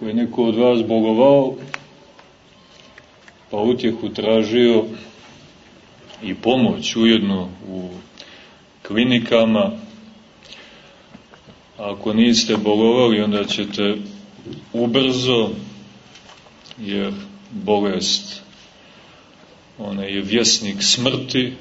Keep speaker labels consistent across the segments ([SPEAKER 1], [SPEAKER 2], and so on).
[SPEAKER 1] Ako je neko od vas bogovao, pa utjehu tražio i pomoć ujedno u klinikama, ako niste bolovali, onda ćete ubrzo, jer bolest ona je vjesnik smrti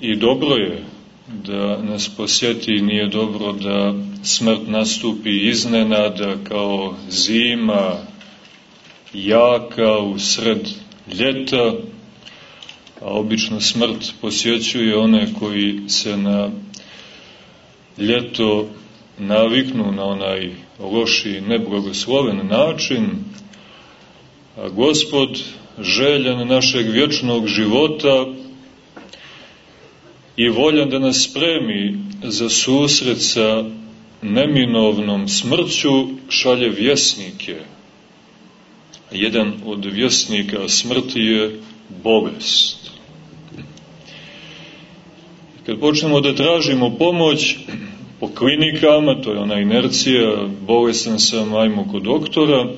[SPEAKER 1] i dobro je da nas posjeti, nije dobro da smrt nastupi iznenada kao zima, jaka u sred ljeta, a obično smrt posjećuje one koji se na ljeto naviknu na onaj loši, neblagosloven način, a gospod željan našeg vječnog života i voljan da nas spremi za susret sa neminovnom smrću, šalje vjesnike. Jedan od vjesnika smrti je bolest. Kad počnemo da tražimo pomoć po klinikama, to je ona inercija, bolestan sam, ajmo kod doktora,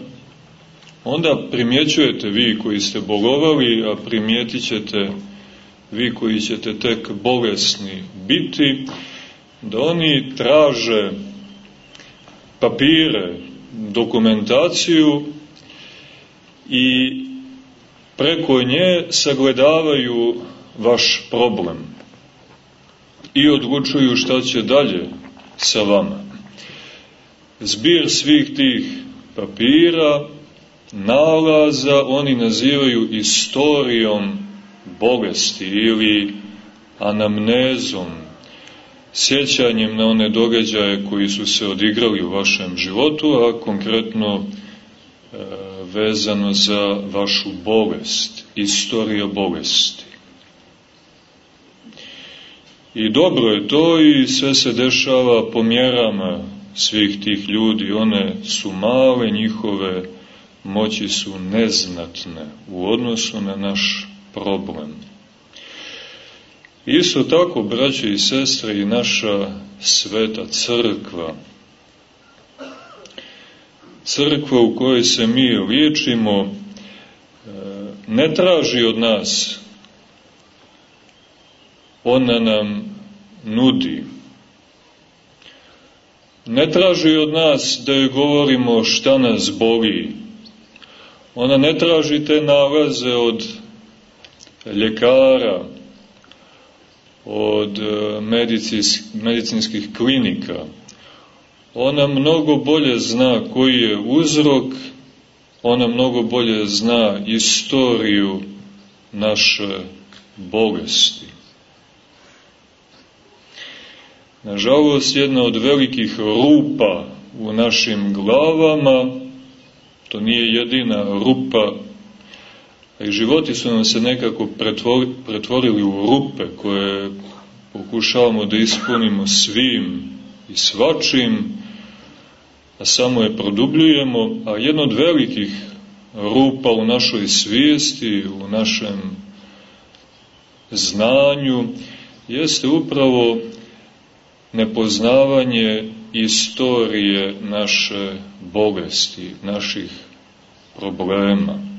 [SPEAKER 1] onda primjećujete vi koji ste bolovali, a primjetit ćete vi koji ćete tek bolesni biti, da oni traže papire, dokumentaciju i preko nje sagledavaju vaš problem i odlučuju šta će dalje sa vama. Zbir svih tih papira, nalaza oni nazivaju istorijom bolesti ili anamnezom, sjećanjem na one događaje koji su se odigrali u vašem životu, a konkretno e, vezano za vašu bolest, istorija bolesti. I dobro je to i sve se dešava po mjerama svih tih ljudi, one su male, njihove moći su neznatne u odnosu na naš problem. Isto tako, braće i sestre, i naša sveta crkva, crkva u kojoj se mi liječimo, e, ne traži od nas, ona nam nudi. Ne traži od nas da joj govorimo šta nas boli, Ona ne traži te nalaze od ljekara, od e, medicinskih klinika. Ona mnogo bolje zna koji je uzrok, ona mnogo bolje zna istoriju naše bolesti. Nažalost, jedna od velikih rupa u našim glavama To nije jedina rupa, i životi su nam se nekako pretvorili, u rupe koje pokušavamo da ispunimo svim i svačim, a samo je produbljujemo, a jedna od velikih rupa u našoj svijesti, u našem znanju, jeste upravo nepoznavanje istorije naše bolesti, naših problema.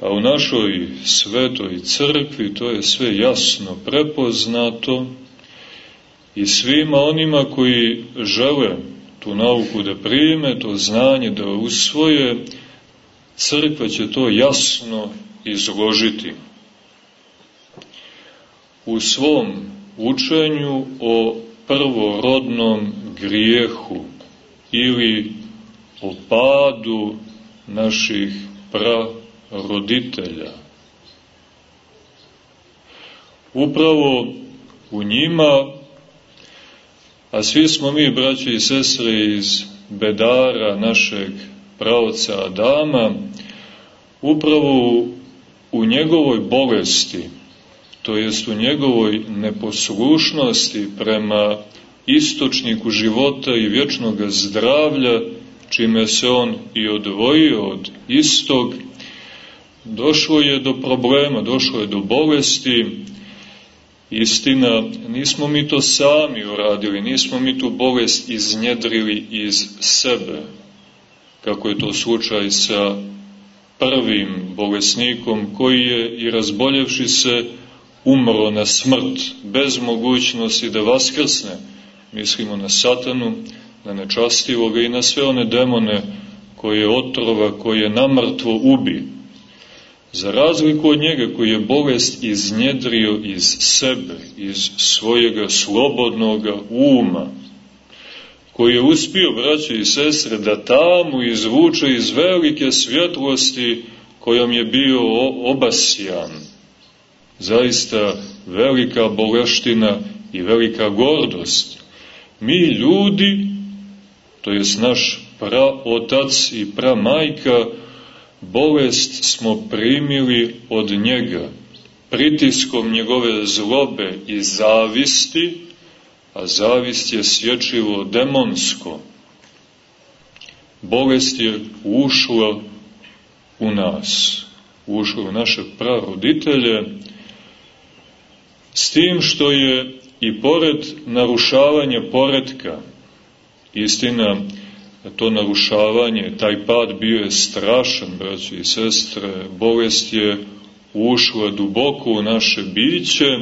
[SPEAKER 1] A u našoj svetoj crkvi to je sve jasno prepoznato i svima onima koji žele tu nauku da prime, to znanje da usvoje, crkva će to jasno izložiti. U svom učenju o prvorodnom grijehu ili o padu naših praroditelja. Upravo u njima, a svi smo mi, braći i sestre, iz bedara našeg pravca Adama, upravo u njegovoj bolesti, to jest u njegovoj neposlušnosti prema istočniku života i vječnog zdravlja, čime se on i odvojio od istog, došlo je do problema, došlo je do bolesti Istina, nismo mi to sami uradili, nismo mi tu bolest iznjedrili iz sebe, kako je to slučaj sa prvim bolesnikom koji je i razboljevši se umro na smrt bez mogućnosti da vaskrsne. Mislimo na satanu, na nečastivoga i na sve one demone koje otrova, koje namrtvo ubi. Za razliku od njega koji je bolest iznjedrio iz sebe, iz svojega slobodnoga uma, koji je uspio, braće i sestre, da tamu izvuče iz velike svjetlosti kojom je bio obasjan. Zaista velika boleština i velika gordost. Mi ljudi, to jest naš praotac i pramajka, bolest smo primili od njega, pritiskom njegove zlobe i zavisti, a zavist je sječivo demonsko. Bolest je ušla u nas, ušla u naše praroditelje, s tim što je i pored narušavanja poredka, istina, to narušavanje, taj pad bio je strašan, braći i sestre, bolest je ušla duboko u naše biće,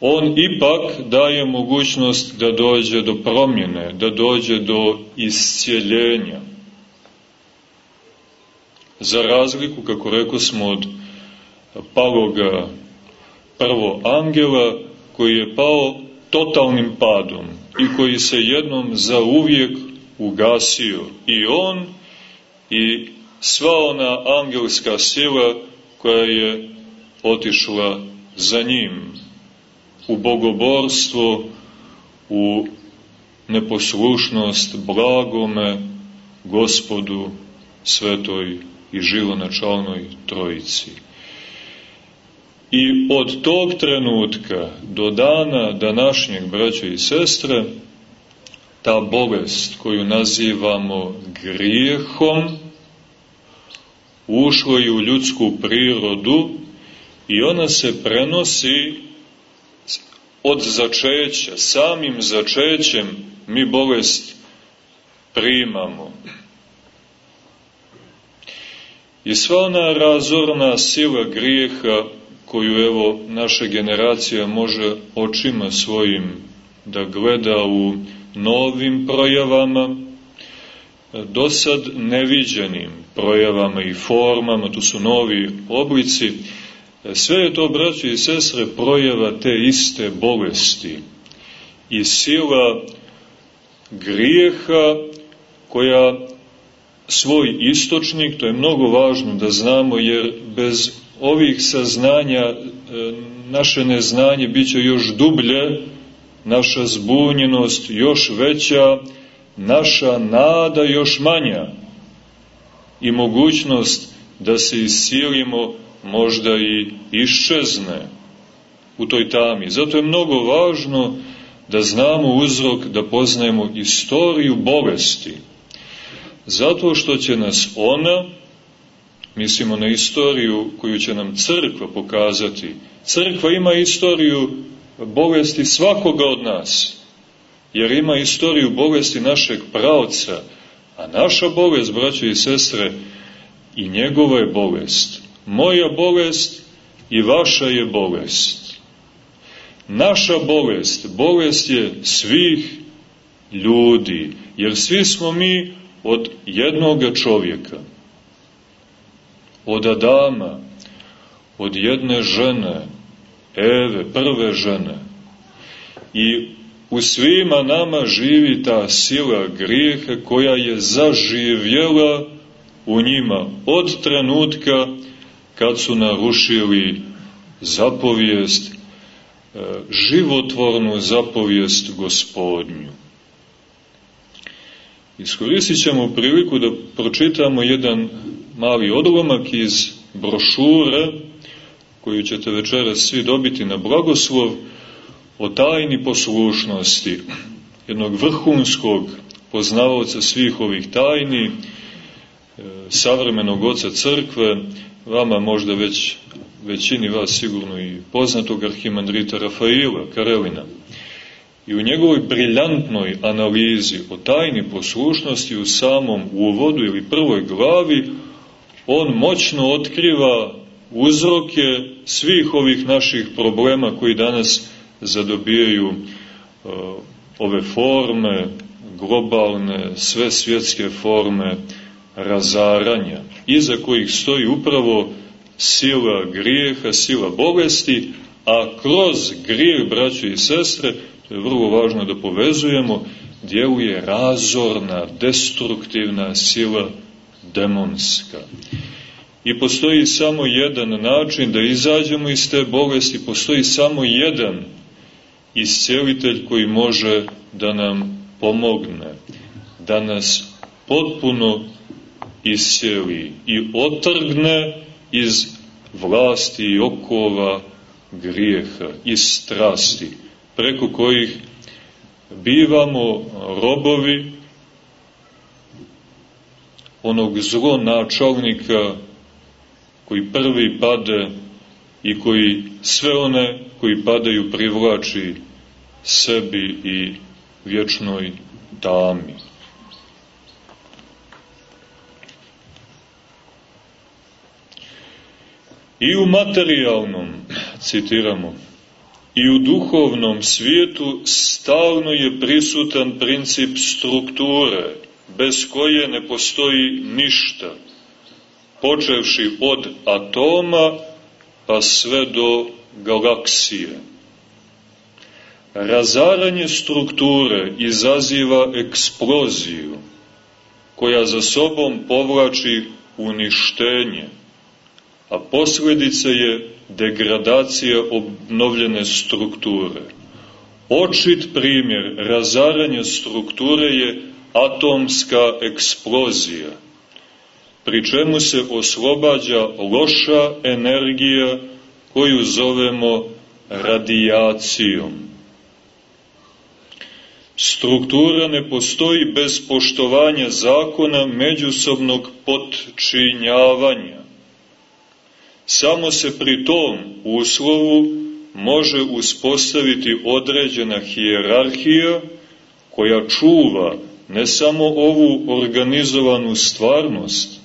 [SPEAKER 1] on ipak daje mogućnost da dođe do promjene, da dođe do iscijeljenja. Za razliku, kako rekao smo, od paloga prvo angela, koji je pao totalnim padom i koji se jednom za uvijek ugasio i on i sva ona angelska sila koja je otišla za njim u bogoborstvo, u neposlušnost blagome gospodu svetoj i živonačalnoj trojici. I od tog trenutka do dana današnjeg braća i sestre, ta bolest koju nazivamo grijehom, ušla je u ljudsku prirodu i ona se prenosi od začeća, samim začećem mi bolest primamo. I sva ona razorna sila grijeha koju evo naša generacija može očima svojim da gleda u novim projavama, do sad neviđenim projavama i formama, tu su novi oblici, sve je to, braći i sestre, projava te iste bolesti i sila grijeha koja svoj istočnik, to je mnogo važno da znamo, jer bez ovih saznanja e, naše neznanje bit će još dublje, naša zbunjenost još veća, naša nada još manja i mogućnost da se isilimo možda i iščezne u toj tami. Zato je mnogo važno da znamo uzrok, da poznajemo istoriju bolesti. Zato što će nas ona, mislimo na istoriju koju će nam crkva pokazati, crkva ima istoriju bolesti svakoga od nas, jer ima istoriju bolesti našeg pravca, a naša bolest, braćo i sestre, i njegova je bolest. Moja bolest i vaša je bolest. Naša bolest, bolest je svih ljudi, jer svi smo mi od jednoga čovjeka, od Adama, od jedne žene, Eve, prve žene. I u svima nama živi ta sila grijeha koja je zaživjela u njima od trenutka kad su narušili zapovijest, e, životvornu zapovijest gospodnju. Iskoristit ćemo priliku da pročitamo jedan mali odlomak iz brošure koju ćete večeras svi dobiti na blagoslov o tajni poslušnosti jednog vrhunskog poznavaoca svih ovih tajni, e, savremenog oca crkve, vama možda već većini vas sigurno i poznatog arhimandrita Rafaila Karelina. I u njegovoj briljantnoj analizi o tajni poslušnosti u samom uvodu ili prvoj glavi, on moćno otkriva uzroke svih ovih naših problema koji danas zadobijaju uh, ove forme, globalne, sve svjetske forme razaranja, iza kojih stoji upravo sila grijeha, sila bolesti, a kroz grijeh, braćo i sestre, to je vrlo važno da povezujemo, djeluje razorna, destruktivna sila demonska. I postoji samo jedan način da izađemo iz te bolesti, postoji samo jedan iscelitelj koji može da nam pomogne, da nas potpuno isceli i otrgne iz vlasti i okova grijeha, iz strasti, preko kojih bivamo robovi onog zlonačalnika koji prvi pade i koji sve one koji padaju privlači sebi i vječnoj tami. I u materijalnom, citiramo, i u duhovnom svijetu stalno je prisutan princip strukture, bez koje ne postoji ništa, počevši od atoma pa sve do galaksije. Razaranje strukture izaziva eksploziju, koja za sobom povlači uništenje, a posledica je degradacija obnovljene strukture. Očit primjer razaranja strukture je atomska eksplozija, pri čemu se oslobađa loša energija koju zovemo radijacijom. Struktura ne postoji bez poštovanja zakona međusobnog potčinjavanja. Samo se pri tom uslovu može uspostaviti određena hijerarhija koja čuva ne samo ovu organizovanu stvarnost,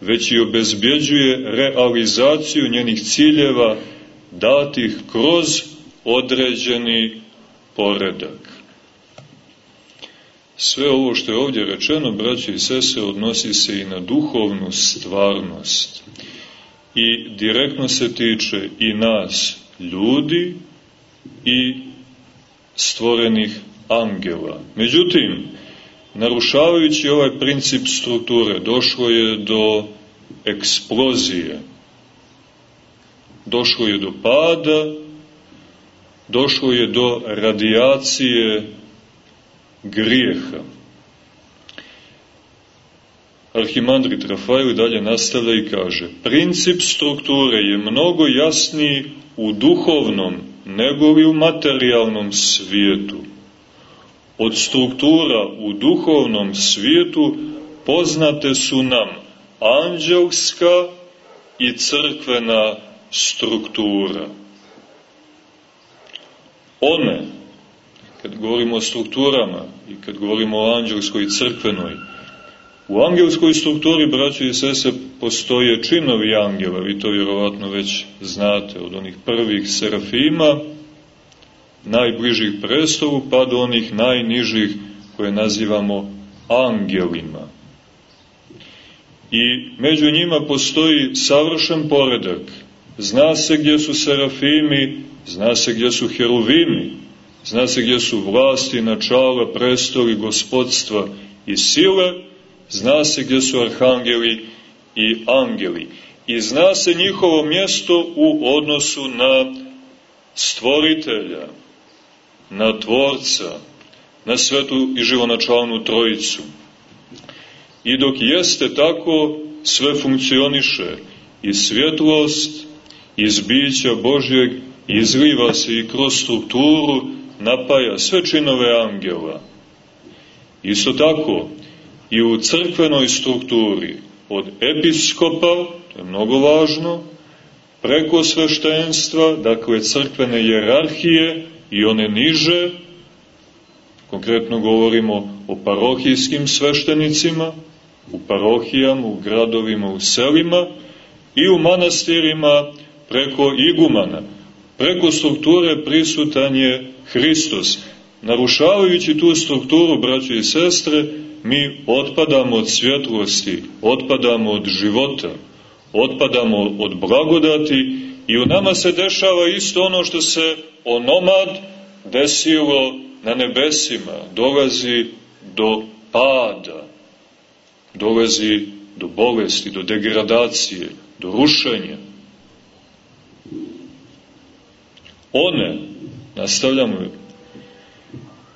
[SPEAKER 1] već i obezbjeđuje realizaciju njenih ciljeva datih kroz određeni poredak. Sve ovo što je ovdje rečeno, braći i sese, odnosi se i na duhovnu stvarnost i direktno se tiče i nas, ljudi, i stvorenih angela. Međutim, narušavajući ovaj princip strukture, došlo je do eksplozije, došlo je do pada, došlo je do radijacije grijeha. Arhimandrit Rafael dalje nastavlja i kaže Princip strukture je mnogo jasniji u duhovnom nego li u materijalnom svijetu. Od struktura u duhovnom svijetu poznate su nam anđelska i crkvena struktura. One, kad govorimo o strukturama i kad govorimo o anđelskoj i crkvenoj, U angelskoj strukturi, braćo i sese, postoje činovi angela, vi to vjerovatno već znate, od onih prvih serafima, najbližih prestovu, pa do onih najnižih koje nazivamo angelima. I među njima postoji savršen poredak. Zna se gdje su serafimi, zna se gdje su heruvimi, zna se gdje su vlasti, načala, prestoli, gospodstva i sile, Zna se gdje su arhangeli i angeli. I zna se njihovo mjesto u odnosu na stvoritelja, na tvorca, na svetu i živonačalnu trojicu. I dok jeste tako, sve funkcioniše i svjetlost iz bića Božjeg izliva se i kroz strukturu napaja sve činove angela. Isto tako, i u crkvenoj strukturi od episkopa, to je mnogo važno, preko sveštenstva, dakle crkvene jerarhije i one niže, konkretno govorimo o parohijskim sveštenicima, u parohijama, u gradovima, u selima i u manastirima preko igumana. Preko strukture prisutan je Hristos. Narušavajući tu strukturu, braće i sestre, mi otpadamo od svjetlosti, otpadamo od života, otpadamo od blagodati i u nama se dešava isto ono što se onomad desilo na nebesima. Dolazi do pada, dolazi do bolesti, do degradacije, do rušenja. One, nastavljamo,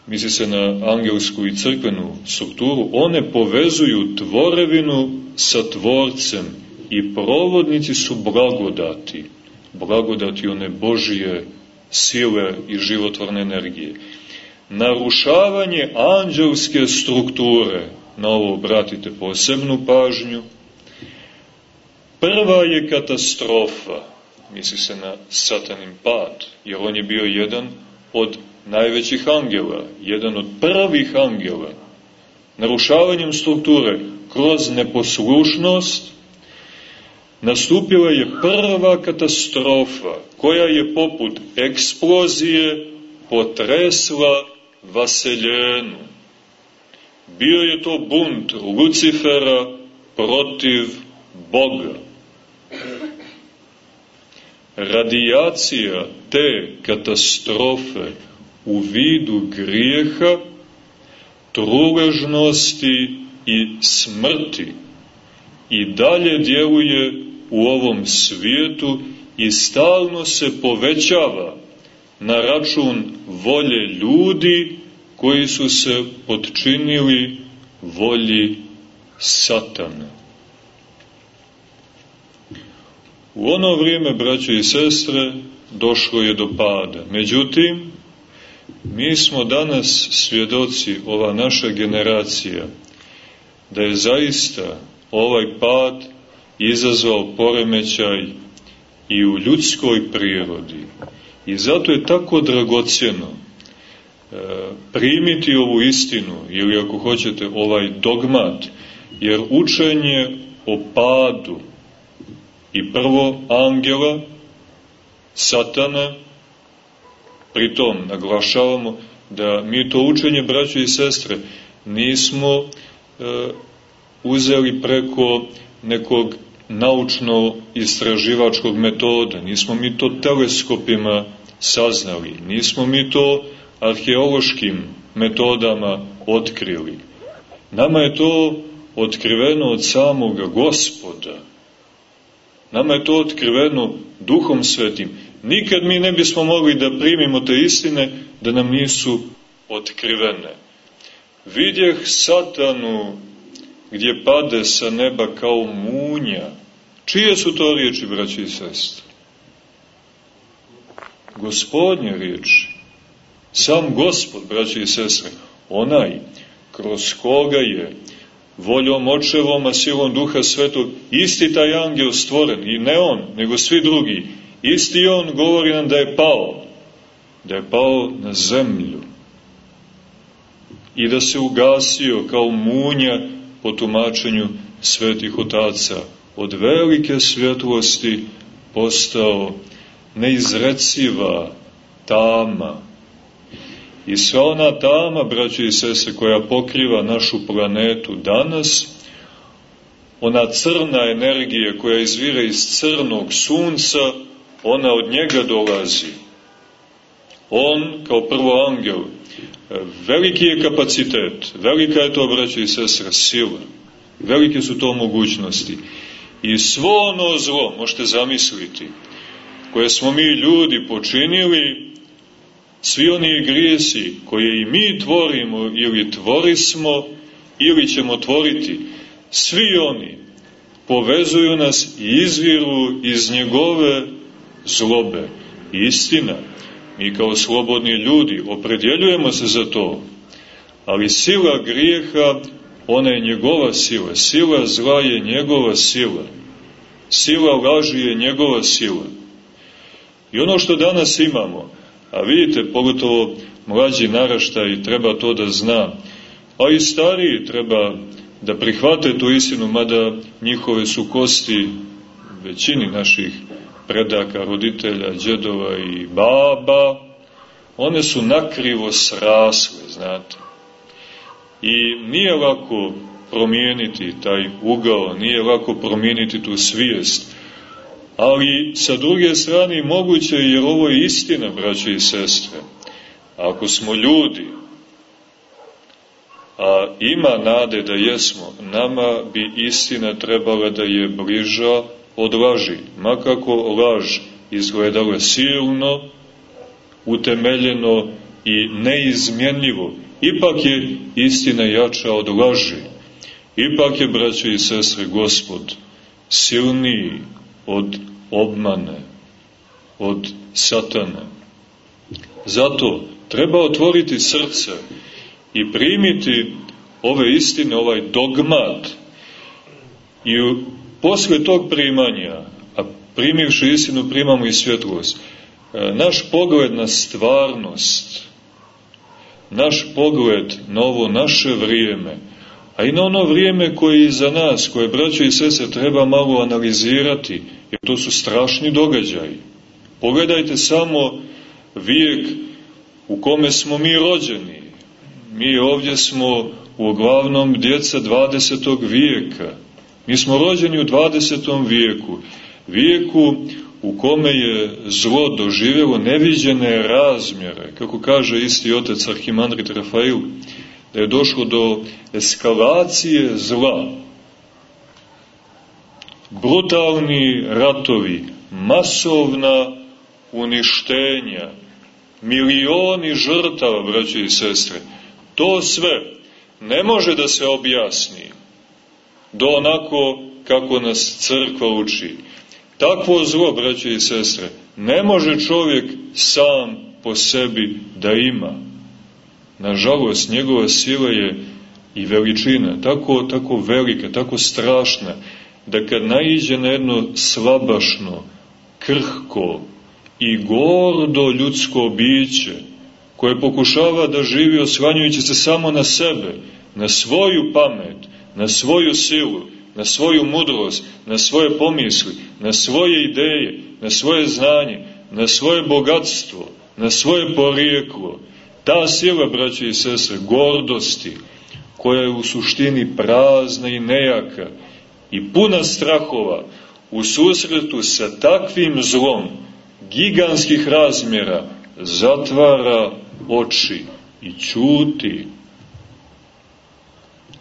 [SPEAKER 1] misli se na angelsku i crkvenu strukturu, one povezuju tvorevinu sa tvorcem i provodnici su blagodati, blagodati one Božije sile i životvorne energije. Narušavanje anđelske strukture, na ovo obratite posebnu pažnju, prva je katastrofa, misli se na satanin pad, jer on je bio jedan od najvećih angela, jedan od prvih angela, narušavanjem strukture kroz neposlušnost, nastupila je prva katastrofa koja je poput eksplozije potresla vaseljenu. Bio je to bunt Lucifera protiv Boga. Radijacija te katastrofe u vidu grijeha, truležnosti i smrti i dalje djeluje u ovom svijetu i stalno se povećava na račun volje ljudi koji su se podčinili volji satana. U ono vrijeme, braće i sestre, došlo je do pada. Međutim, mi smo danas svjedoci, ova naša generacija, da je zaista ovaj pad izazvao poremećaj i u ljudskoj prirodi. I zato je tako dragocjeno e, primiti ovu istinu, ili ako hoćete ovaj dogmat, jer učenje o padu i prvo angela, satana, pritom naglašavamo da mi to učenje, braće i sestre, nismo e, uzeli preko nekog naučno-istraživačkog metoda, nismo mi to teleskopima saznali, nismo mi to arheološkim metodama otkrili. Nama je to otkriveno od samoga gospoda. Nama je to otkriveno duhom svetim. Nikad mi ne bismo mogli da primimo te istine da nam nisu otkrivene. Vidjeh satanu gdje pade sa neba kao munja. Čije su to riječi, braći i sestri? Gospodnje riječi. Sam gospod, braći i sestre, onaj kroz koga je voljom očevom, a silom duha svetog, isti taj angel stvoren, i ne on, nego svi drugi, isti on govori nam da je pao, da je pao na zemlju i da se ugasio kao munja po tumačenju svetih otaca, od velike svjetlosti postao neizreciva tama. I sva ona tama, braći i sese, koja pokriva našu planetu danas, ona crna energija koja izvira iz crnog sunca, ona od njega dolazi. On, kao prvo angel, veliki je kapacitet, velika je to, braći i sestra, sila, velike su to mogućnosti. I svo ono zlo, možete zamisliti, koje smo mi ljudi počinili, svi oni grijesi koje i mi tvorimo ili tvorismo ili ćemo tvoriti, svi oni povezuju nas i izviru iz njegove zlobe. Istina, mi kao slobodni ljudi opredjeljujemo se za to, ali sila grijeha, ona je njegova sila, sila zla je njegova sila, sila laži je njegova sila. I ono što danas imamo, a vidite, pogotovo mlađi naraštaj treba to da zna, a i stariji treba da prihvate tu istinu, mada njihove su kosti većini naših predaka, roditelja, džedova i baba, one su nakrivo srasle, znate. I nije lako promijeniti taj ugao, nije lako promijeniti tu svijest, ali sa druge strane moguće jer ovo je istina, braće i sestre. Ako smo ljudi, a ima nade da jesmo, nama bi istina trebala da je bliža od laži, makako laž izgledala silno, utemeljeno i neizmjenljivo, ipak je istina jača od laži. Ipak je, braćo i sestre, gospod silniji od obmane, od satane. Zato treba otvoriti srce i primiti ove istine, ovaj dogmat i posle tog primanja, a primivši istinu primamo i svjetlost, e, naš pogled na stvarnost, naš pogled na ovo naše vrijeme, a i na ono vrijeme koje je iza nas, koje braće i sese treba malo analizirati, jer to su strašni događaji. Pogledajte samo vijek u kome smo mi rođeni. Mi ovdje smo uglavnom djeca 20. vijeka. Mi smo rođeni u 20. vijeku. Vijeku u kome je zlo doživjelo neviđene razmjere, kako kaže isti otec Arhimandrit Rafail, da je došlo do eskalacije zla. Brutalni ratovi, masovna uništenja, milioni žrtava, braće i sestre, to sve ne može da se objasni do onako kako nas crkva uči. Takvo zlo, braće i sestre, ne može čovjek sam po sebi da ima. Nažalost, njegova sila je i veličina, tako, tako velika, tako strašna, da kad naiđe na jedno slabašno, krhko i gordo ljudsko biće, koje pokušava da živi osvanjujući se samo na sebe, na svoju pamet, na svoju silu, na svoju mudrost, na svoje pomisli, na svoje ideje, na svoje znanje, na svoje bogatstvo, na svoje porijeklo. Ta sila, braće i sese, gordosti, koja je u suštini prazna i nejaka i puna strahova, u susretu sa takvim zlom giganskih razmjera zatvara oči i čuti.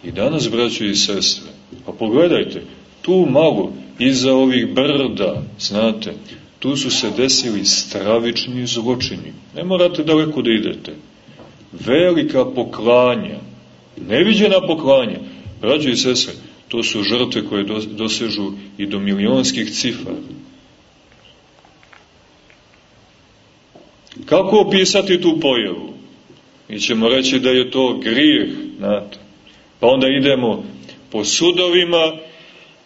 [SPEAKER 1] I danas, braćo i sestre, pa pogledajte, tu malo, iza ovih brda, znate, tu su se desili stravični zločini. Ne morate daleko da idete. Velika poklanja, neviđena poklanja. Braćo i sestre, to su žrtve koje dosežu i do milionskih cifara. Kako opisati tu pojavu? Mi ćemo reći da je to grijeh, znate. Pa onda idemo po sudovima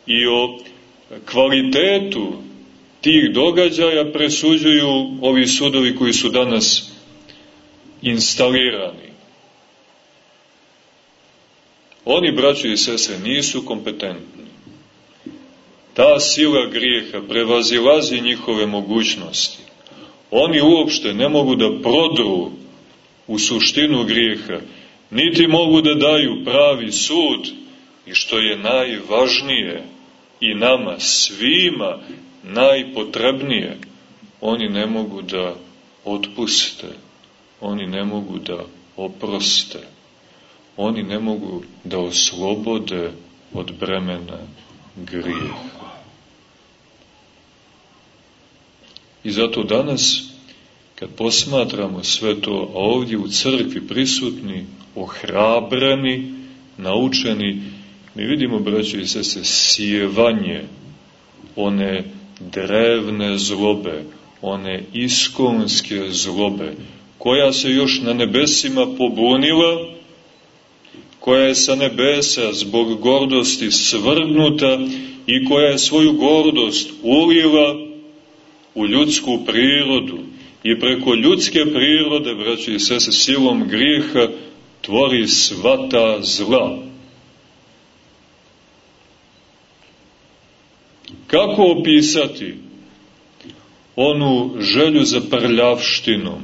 [SPEAKER 1] i o kvalitetu tih događaja presuđuju ovi sudovi koji su danas instalirani. Oni, braćo i sese, nisu kompetentni. Ta sila grijeha prevazilazi njihove mogućnosti. Oni uopšte ne mogu da prodru u suštinu grijeha, niti mogu da daju pravi sud i što je najvažnije i nama svima najpotrebnije, oni ne mogu da otpuste, oni ne mogu da oproste, oni ne mogu da oslobode od bremena grijeha. I zato danas, kad posmatramo sve to, a ovdje u crkvi prisutni, ohrabrani, naučeni, mi vidimo, braći i sese, sjevanje one drevne zlobe, one iskonske zlobe, koja se još na nebesima pobunila, koja je sa nebesa zbog gordosti svrgnuta i koja je svoju gordost ulila u ljudsku prirodu. I preko ljudske prirode, braći i sese, silom grijeha tvori svata zla. Kako opisati onu želju za prljavštinom?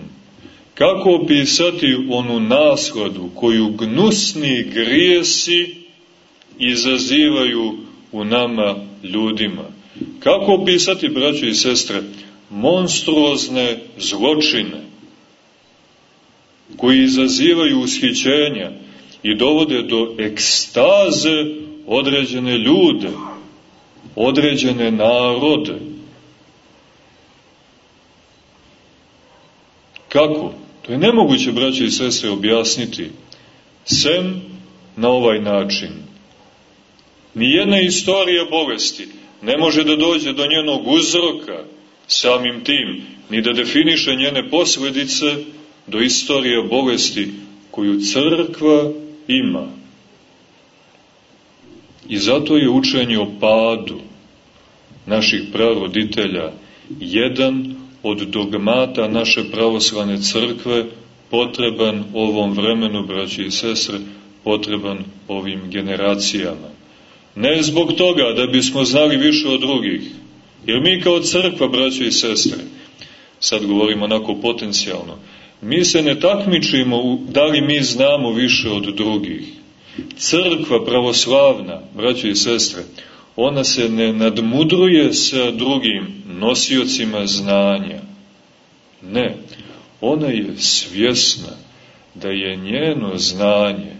[SPEAKER 1] Kako opisati onu nasladu koju gnusni grijesi izazivaju u nama ljudima? Kako opisati, braćo i sestre, monstruozne zločine koji izazivaju ushićenja i dovode do ekstaze određene ljude, određene narode. Kako? To je nemoguće, braće i sestre, objasniti, sem na ovaj način. Nijedna istorija bolesti ne može da dođe do njenog uzroka samim tim, ni da definiše njene posledice do istorije bolesti koju crkva ima. I zato je učenje o padu naših praroditelja jedan od dogmata naše pravoslavne crkve potreban ovom vremenu, braći i sestre, potreban ovim generacijama. Ne zbog toga da bismo znali više od drugih, jer mi kao crkva, braći i sestre, sad govorimo onako potencijalno, mi se ne takmičimo da li mi znamo više od drugih. Crkva pravoslavna, braći i sestre, ona se ne nadmudruje sa drugim nosiocima znanja. Ne, ona je svjesna da je njeno znanje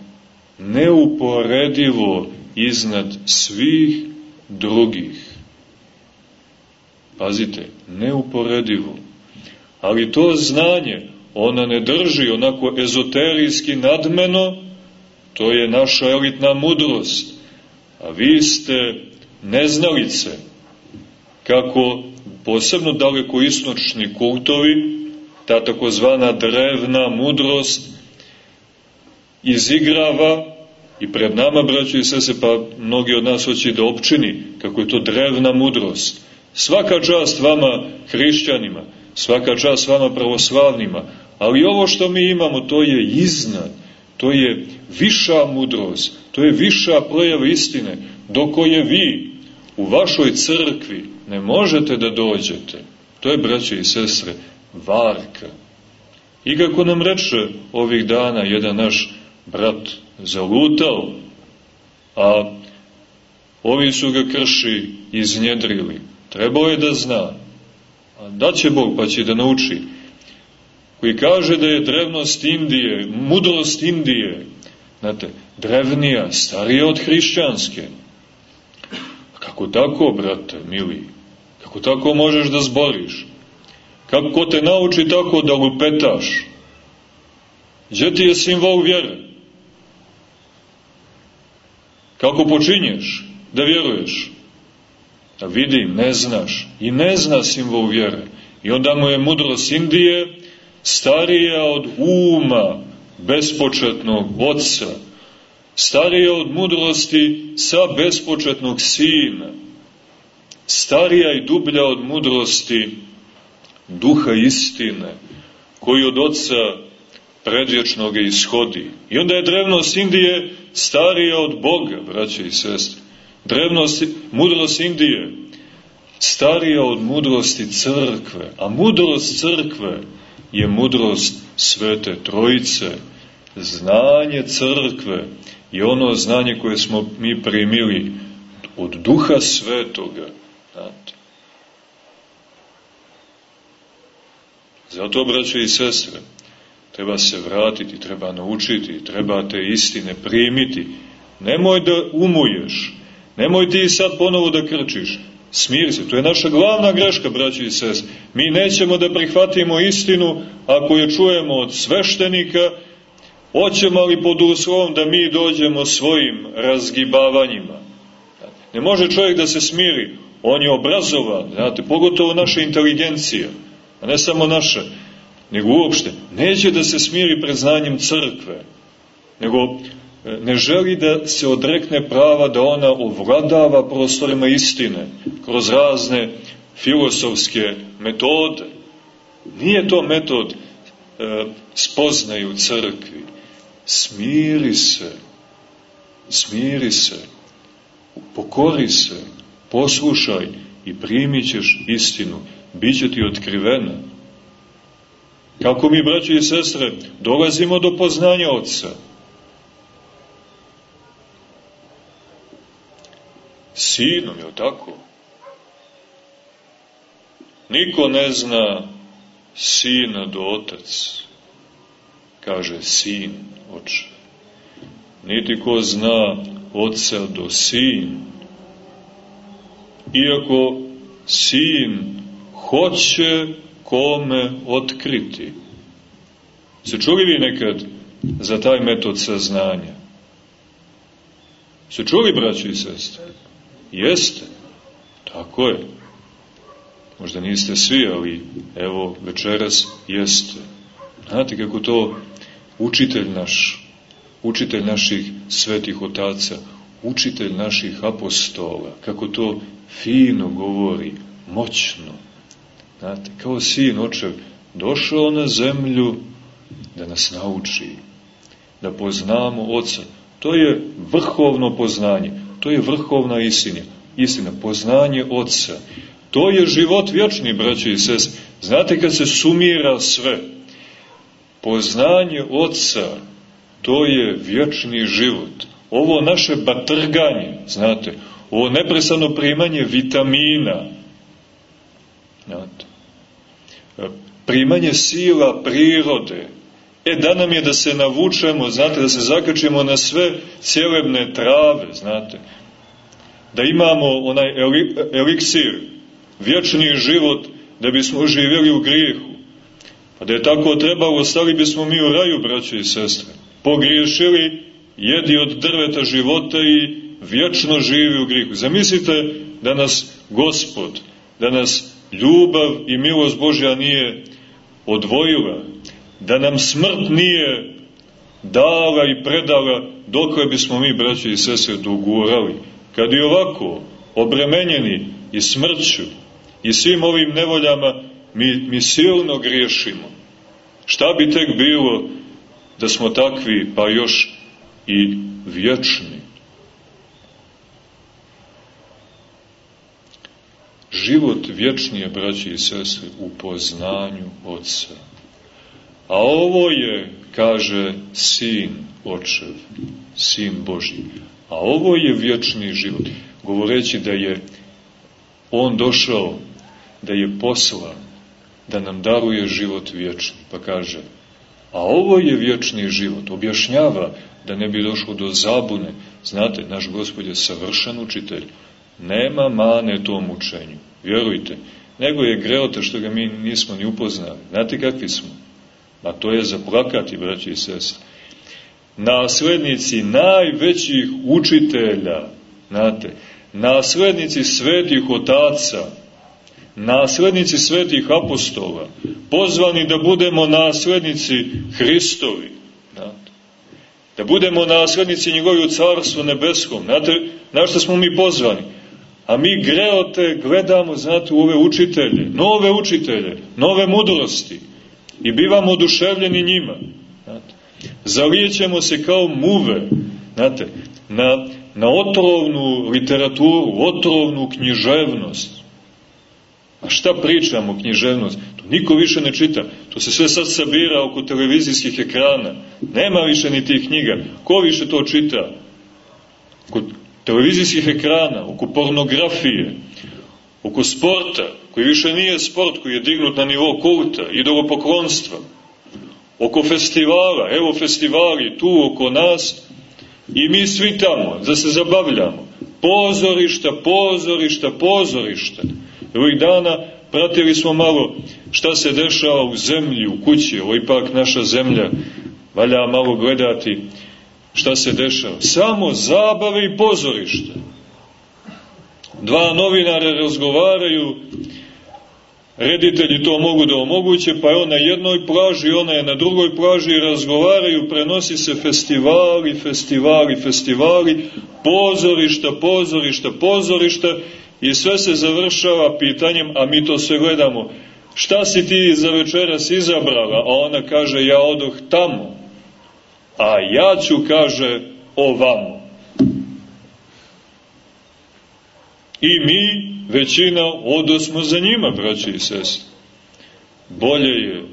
[SPEAKER 1] neuporedivo iznad svih drugih. Pazite, neuporedivo. Ali to znanje ona ne drži onako ezoterijski nadmeno, to je naša elitna mudrost. A vi ste neznalice, kako posebno daleko istočni kultovi, ta takozvana drevna mudrost, izigrava i pred nama, braćo i sese, pa mnogi od nas hoće da opčini kako je to drevna mudrost. Svaka čast vama hrišćanima, svaka čast vama pravoslavnima, ali ovo što mi imamo to je iznad, to je viša mudrost, to je viša projava istine, do koje vi u vašoj crkvi ne možete da dođete. To je, braće i sestre, varka. I kako nam reče ovih dana jedan naš brat zalutao, a ovi su ga krši iznjedrili. Trebao je da zna. A da će Bog pa će da nauči. Koji kaže da je drevnost Indije, mudrost Indije, znate, drevnija, starija od hrišćanske. Kako tako, brate, mili? Kako tako možeš da zboriš? Kako te nauči tako da lupetaš? Gdje ti je simbol vjere? Kako počinješ da vjeruješ? Da vidim, ne znaš. I ne zna simbol vjere. I onda mu je mudrost Indije starija od uma bespočetnog oca, starija od mudrosti sa bespočetnog sina, starija i dublja od mudrosti duha istine, koji od oca predvječnog ishodi. I onda je drevnost Indije starija od Boga, braće i sestre. Drevnost, mudrost Indije starija od mudrosti crkve, a mudrost crkve je mudrost Svete Trojice, znanje crkve je ono znanje koje smo mi primili od Duha Svetoga. Znate. Zato, braće i sestre, treba se vratiti, treba naučiti, treba te istine primiti. Nemoj da umuješ, nemoj ti sad ponovo da krčiš, Smiri se, to je naša glavna greška, braći i sest. Mi nećemo da prihvatimo istinu ako je čujemo od sveštenika, hoćemo li pod uslovom da mi dođemo svojim razgibavanjima. Ne može čovjek da se smiri, on je obrazovan, znate, pogotovo naša inteligencija, a ne samo naša, nego uopšte, neće da se smiri pred znanjem crkve, nego ne želi da se odrekne prava da ona ovladava prostorima istine, kroz razne filosofske metode. Nije to metod e, spoznaju crkvi. Smiri se, smiri se, pokori se, poslušaj i primit ćeš istinu. Biće ti otkrivena. Kako mi, braći i sestre, dolazimo do poznanja Otca? Sinom, je tako? Niko ne zna sina do otac, kaže sin oče. Niti ko zna oca do sin, iako sin hoće kome otkriti. Se čuli vi nekad za taj metod saznanja? Se čuli, braći i sestre? Jeste. Tako je. Možda niste svi, ali evo večeras jeste. Znate kako to učitelj naš, učitelj naših svetih otaca, učitelj naših apostola, kako to fino govori, moćno. Znate, kao sin očev došao na zemlju da nas nauči, da poznamo oca. To je vrhovno poznanje, to je vrhovna istina, istina, poznanje oca. To je život vječni, braće i sest. Znate kad se sumira sve, poznanje oca, to je vječni život. Ovo naše batrganje, znate, ovo nepresano primanje vitamina, znate, primanje sila prirode, e da nam je da se navučemo, znate, da se zakačimo na sve cjelebne trave, znate, da imamo onaj eliksir, vječni život, da bismo živjeli u grijehu. Pa da je tako trebalo, stali bismo mi u raju, braćo i sestre. Pogriješili, jedi od drveta života i vječno živi u grijehu. Zamislite da nas Gospod, da nas ljubav i milost Božja nije odvojila, da nam smrt nije dala i predala dokle bismo mi, braći i sestre, dogurali. Kad i ovako, obremenjeni i smrću i svim ovim nevoljama, mi, mi silno griješimo. Šta bi tek bilo da smo takvi, pa još i vječni? Život vječni je, braći i sestre, u poznanju Otca. A ovo je, kaže, sin očev, sin Božji. A ovo je vječni život. Govoreći da je on došao, da je poslan, da nam daruje život vječni. Pa kaže, a ovo je vječni život. Objašnjava da ne bi došlo do zabune. Znate, naš gospod je savršen učitelj. Nema mane tom učenju. Vjerujte. Nego je greota što ga mi nismo ni upoznali. Znate kakvi smo? A to je zaplakati, braći i sestre. Naslednici najvećih učitelja, znate, naslednici svetih otaca, naslednici svetih apostola, pozvani da budemo naslednici Hristovi, znate, da budemo naslednici njegovi u carstvu nebeskom, znate, na što smo mi pozvani? A mi greote gledamo, znate, u ove učitelje, nove učitelje, nove mudrosti i bivamo oduševljeni njima. Znate. Zalijećemo se kao muve, znate, na, na otrovnu literaturu, otrovnu književnost. A šta pričamo književnost? To niko više ne čita. To se sve sad sabira oko televizijskih ekrana. Nema više ni tih knjiga. Ko više to čita? Kod televizijskih ekrana, oko pornografije, oko sporta, koji više nije sport, koji je dignut na nivo kulta, idolopoklonstva, oko festivala, evo festivali tu oko nas, i mi svi tamo, da se zabavljamo. Pozorišta, pozorišta, pozorišta. Ovih dana pratili smo malo šta se dešava u zemlji, u kući, ovo ipak naša zemlja, valja malo gledati šta se dešava. Samo zabave i pozorište. Dva novinara razgovaraju, reditelji to mogu da omoguće, pa je on na jednoj plaži, ona je na drugoj plaži razgovaraju, prenosi se festivali, festivali, festivali, pozorišta, pozorišta, pozorišta I sve se završava pitanjem, a mi to sve gledamo, šta si ti za večeras izabrala? A ona kaže, ja odoh tamo, a ja ću, kaže, ovamo. I mi, većina, odosmo za njima, braći i sestri. Bolje je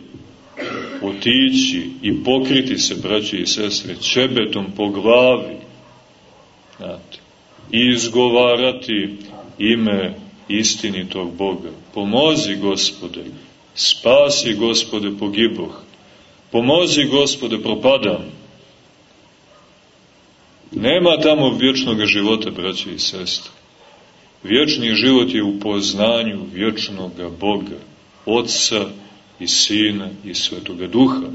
[SPEAKER 1] otići i pokriti se, braći i sestre, čebetom po glavi, znate, i izgovarati ime istinitog Boga. Pomozi, gospode, spasi, gospode, pogiboh. Pomozi, gospode, propadam. Nema tamo vječnog života, braći i sestre. Vječni život je u poznanju vječnog Boga, Otca i Sina i Svetoga Duha.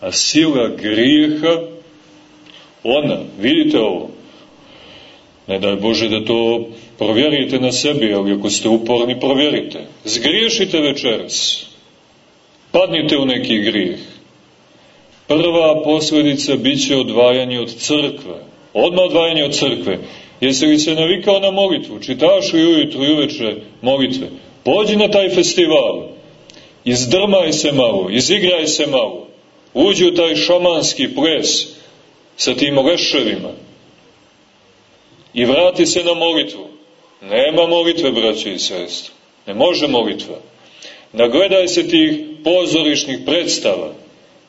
[SPEAKER 1] A sila grijeha, ona, vidite ovo, ne daj Bože da to provjerite na sebi, ali ako ste uporni, provjerite. Zgriješite večeras, padnite u neki grijeh. Prva posledica bit će odvajanje od crkve, odmah odvajanje od crkve. Jesi li se navikao na molitvu? Čitaš li ujutru i uveče molitve? Pođi na taj festival. Izdrmaj se malo, izigraj se malo. Uđi u taj šamanski ples sa tim leševima. I vrati se na molitvu. Nema molitve, braće i sestre. Ne može molitva. Nagledaj se tih pozorišnih predstava.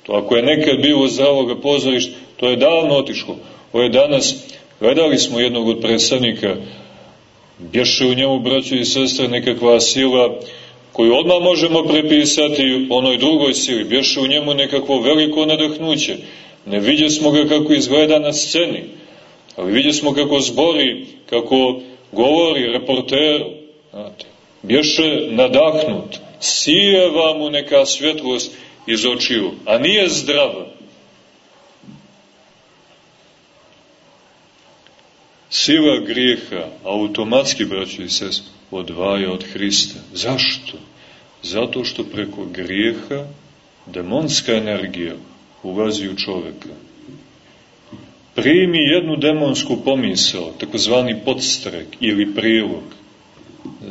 [SPEAKER 1] To ako je nekad bilo zdravog pozorišta, to je davno otišlo. Ovo je danas Gledali smo jednog od predstavnika, bješe u njemu, braćo i sestre, nekakva sila koju odmah možemo prepisati onoj drugoj sili, bješe u njemu nekakvo veliko nadahnuće. Ne vidje smo ga kako izgleda na sceni, ali vidje smo kako zbori, kako govori reporteru, znate, bješe nadahnut, sijeva mu neka svjetlost iz očiju, a nije zdrava. Sila grijeha automatski, braći i sest, odvaja od Hrista. Zašto? Zato što preko grijeha demonska energija ulazi u čoveka. Primi jednu demonsku pomisao, takozvani podstrek ili prilog.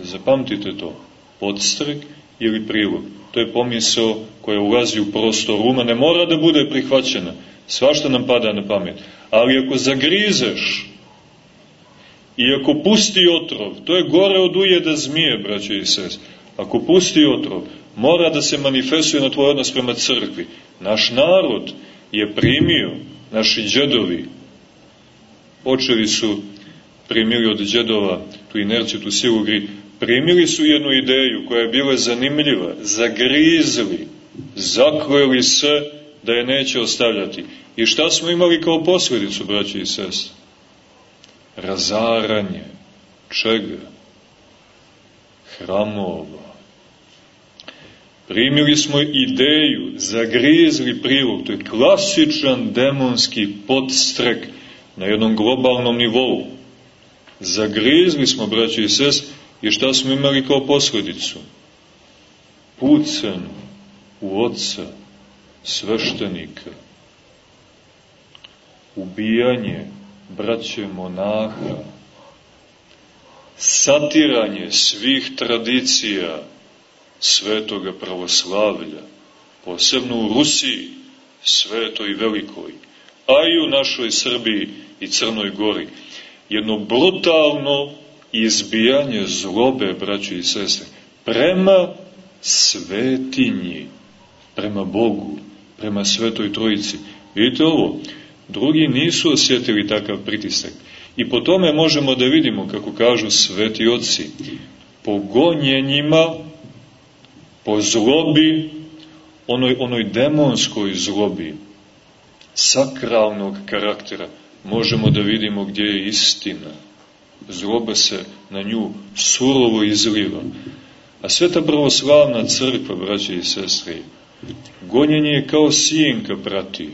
[SPEAKER 1] Zapamtite to. Podstrek ili prilog. To je pomisao koja ulazi u prostor uma. Ne mora da bude prihvaćena. Svašta nam pada na pamet. Ali ako zagrizeš I ako pusti otrov, to je gore od ujeda zmije, braće i sest. Ako pusti otrov, mora da se manifestuje na tvoj odnos prema crkvi. Naš narod je primio, naši džedovi, očevi su primili od džedova tu inerciju, tu silu gri, primili su jednu ideju koja je bila zanimljiva, zagrizli, zakleli se da je neće ostavljati. I šta smo imali kao posledicu, braći i sest? Razaranje čega? Hramova. Primili smo ideju, zagrizli prilog, to je klasičan demonski podstrek na jednom globalnom nivou. Zagrizli smo, braći i sest, i šta smo imali kao posledicu? Pucan u oca, sveštenika, ubijanje, braće monaha, satiranje svih tradicija svetoga pravoslavlja, posebno u Rusiji, svetoj velikoj, a i u našoj Srbiji i Crnoj Gori, jedno brutalno izbijanje zlobe, braće i sestre, prema svetinji, prema Bogu, prema Svetoj Trojici. Vidite ovo, Drugi nisu osjetili takav pritisak. I po tome možemo da vidimo, kako kažu sveti oci, po gonjenjima, po zlobi, onoj, onoj demonskoj zlobi, sakralnog karaktera, možemo da vidimo gdje je istina. Zloba se na nju surovo izliva. A sveta pravoslavna crkva, braće i sestre, gonjenje je kao sijenka prati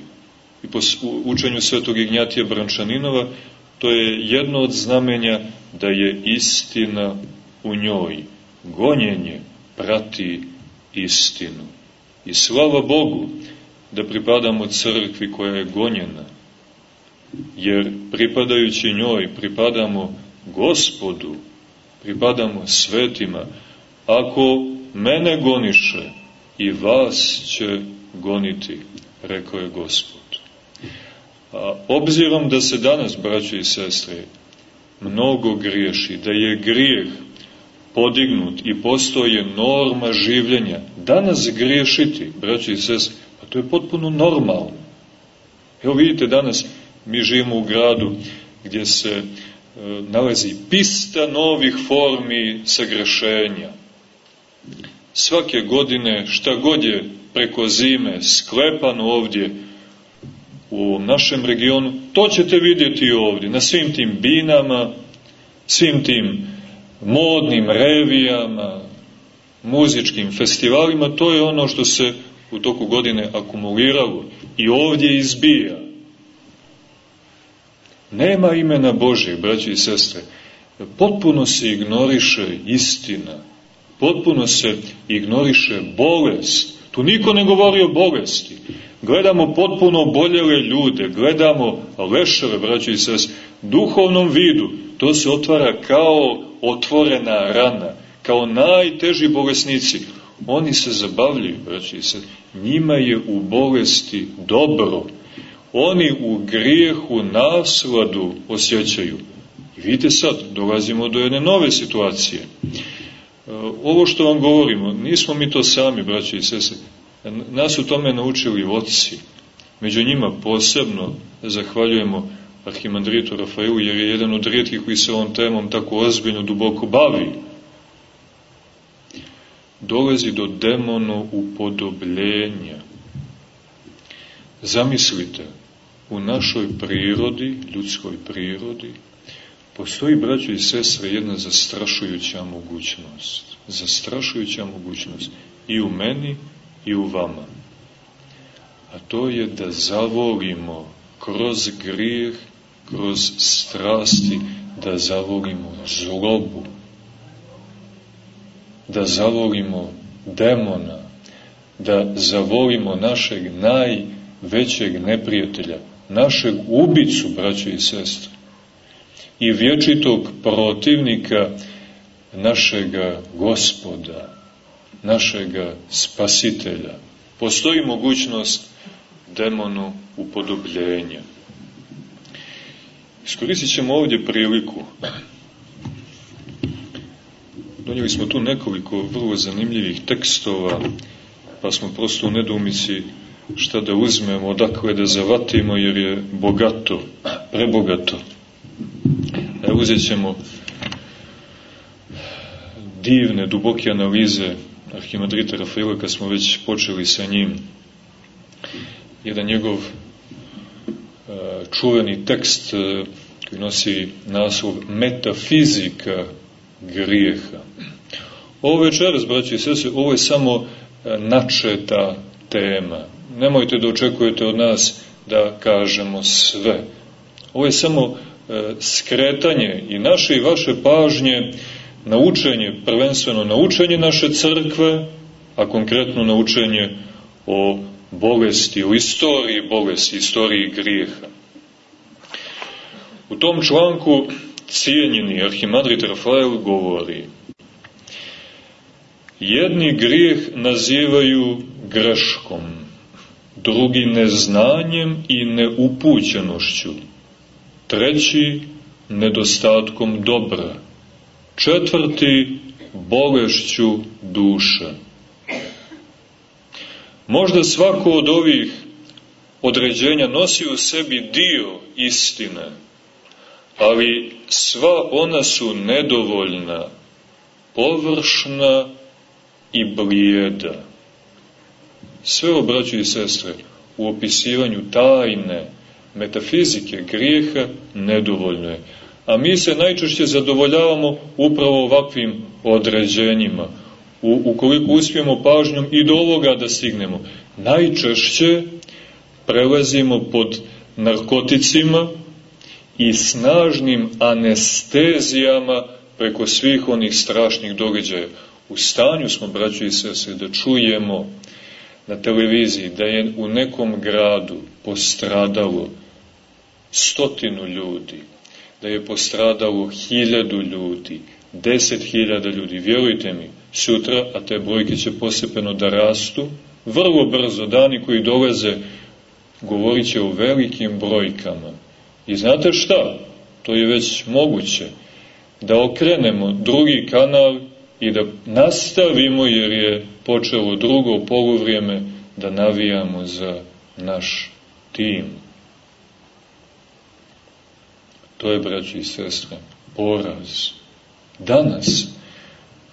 [SPEAKER 1] i po učenju svetog Ignjatija Brančaninova, to je jedno od znamenja da je istina u njoj. Gonjenje prati istinu. I slava Bogu da pripadamo crkvi koja je gonjena, jer pripadajući njoj pripadamo gospodu, pripadamo svetima. Ako mene goniše, i vas će goniti, rekao je Gospod. Obzirom da se danas, braćo i sestre, mnogo griješi, da je grijeh podignut i postoje norma življenja, danas griješiti, braćo i sestre, pa to je potpuno normalno. Evo vidite danas, mi živimo u gradu gdje se e, nalazi pista novih formi sagrešenja. Svake godine, šta god je preko zime sklepano ovdje, u našem regionu, to ćete vidjeti ovdje, na svim tim binama, svim tim modnim revijama, muzičkim festivalima, to je ono što se u toku godine akumuliralo i ovdje izbija. Nema imena Božih, braći i sestre. Potpuno se ignoriše istina. Potpuno se ignoriše bolest. Tu niko ne govori o bolesti. Gledamo potpuno boljele ljude, gledamo leševe, braći i sestre, duhovnom vidu. To se otvara kao otvorena rana, kao najteži bolesnici. Oni se zabavljaju, braći sestre. Njima je u bolesti dobro. Oni u grijehu nasladu osjećaju. I vidite sad, dolazimo do jedne nove situacije. Ovo što vam govorimo, nismo mi to sami, braći i sestre. Nas u tome naučili oci. Među njima posebno zahvaljujemo arhimandritu Rafailu, jer je jedan od rijetkih koji se ovom temom tako ozbiljno duboko bavi. Dolazi do demono upodobljenja. Zamislite, u našoj prirodi, ljudskoj prirodi, postoji, braćo i sestre, jedna zastrašujuća mogućnost. Zastrašujuća mogućnost. I u meni, i u vama. A to je da zavolimo kroz grijeh, kroz strasti, da zavolimo zlobu, da zavolimo demona, da zavolimo našeg najvećeg neprijatelja, našeg ubicu, braće i sestre, i vječitog protivnika našega gospoda, našega spasitelja. Postoji mogućnost demonu upodobljenja. Iskoristit ćemo ovdje priliku. Donijeli smo tu nekoliko vrlo zanimljivih tekstova, pa smo prosto u nedumici šta da uzmemo, odakle da zavatimo, jer je bogato, prebogato. E, uzet ćemo divne, duboke analize arhimadrita Rafaela, kad smo već počeli sa njim, jedan njegov e, čuveni tekst e, koji nosi naslov Metafizika grijeha. Ovo večeras, braći i sese, ovo je samo e, načeta tema. Nemojte da očekujete od nas da kažemo sve. Ovo je samo skretanje i naše i vaše pažnje na učenje, prvenstveno na učenje naše crkve, a konkretno na učenje o bolesti, o istoriji bolesti, istoriji grijeha. U tom članku cijenjeni arhimadrit Rafael govori Jedni grijeh nazivaju greškom, drugi neznanjem i neupućenošću, treći nedostatkom dobra, četvrti bolešću duša. Možda svako od ovih određenja nosi u sebi dio istine, ali sva ona su nedovoljna, površna i blijeda. Sve obraću sestre u opisivanju tajne, metafizike, grijeha, nedovoljno je a mi se najčešće zadovoljavamo upravo ovakvim određenjima. U, ukoliko uspijemo pažnjom i do ovoga da stignemo, najčešće prelazimo pod narkoticima i snažnim anestezijama preko svih onih strašnih događaja. U stanju smo, braćo i sese, da čujemo na televiziji da je u nekom gradu postradalo stotinu ljudi, da je postradalo hiljadu ljudi, 10.000 ljudi. Vjerujte mi, sutra, a te brojke će posepeno da rastu, vrlo brzo, dani koji dolaze, govorit o velikim brojkama. I znate šta? To je već moguće. Da okrenemo drugi kanal i da nastavimo, jer je počelo drugo poluvrijeme, da navijamo za naš tim. To je, braći i sestre, poraz. Danas,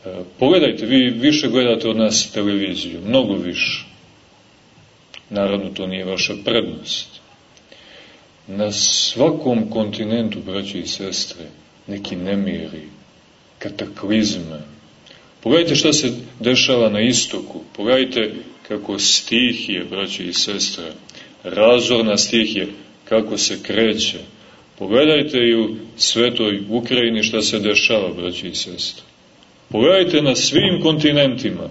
[SPEAKER 1] e, pogledajte, vi više gledate od nas televiziju, mnogo više. Naravno, to nije vaša prednost. Na svakom kontinentu, braći i sestre, neki nemiri, kataklizme. Pogledajte šta se dešava na istoku. Pogledajte kako stihije, braći i sestre, razorna stihije, kako se kreće. Pogledajte i u svetoj Ukrajini šta se dešava, braći i sestre. Pogledajte na svim kontinentima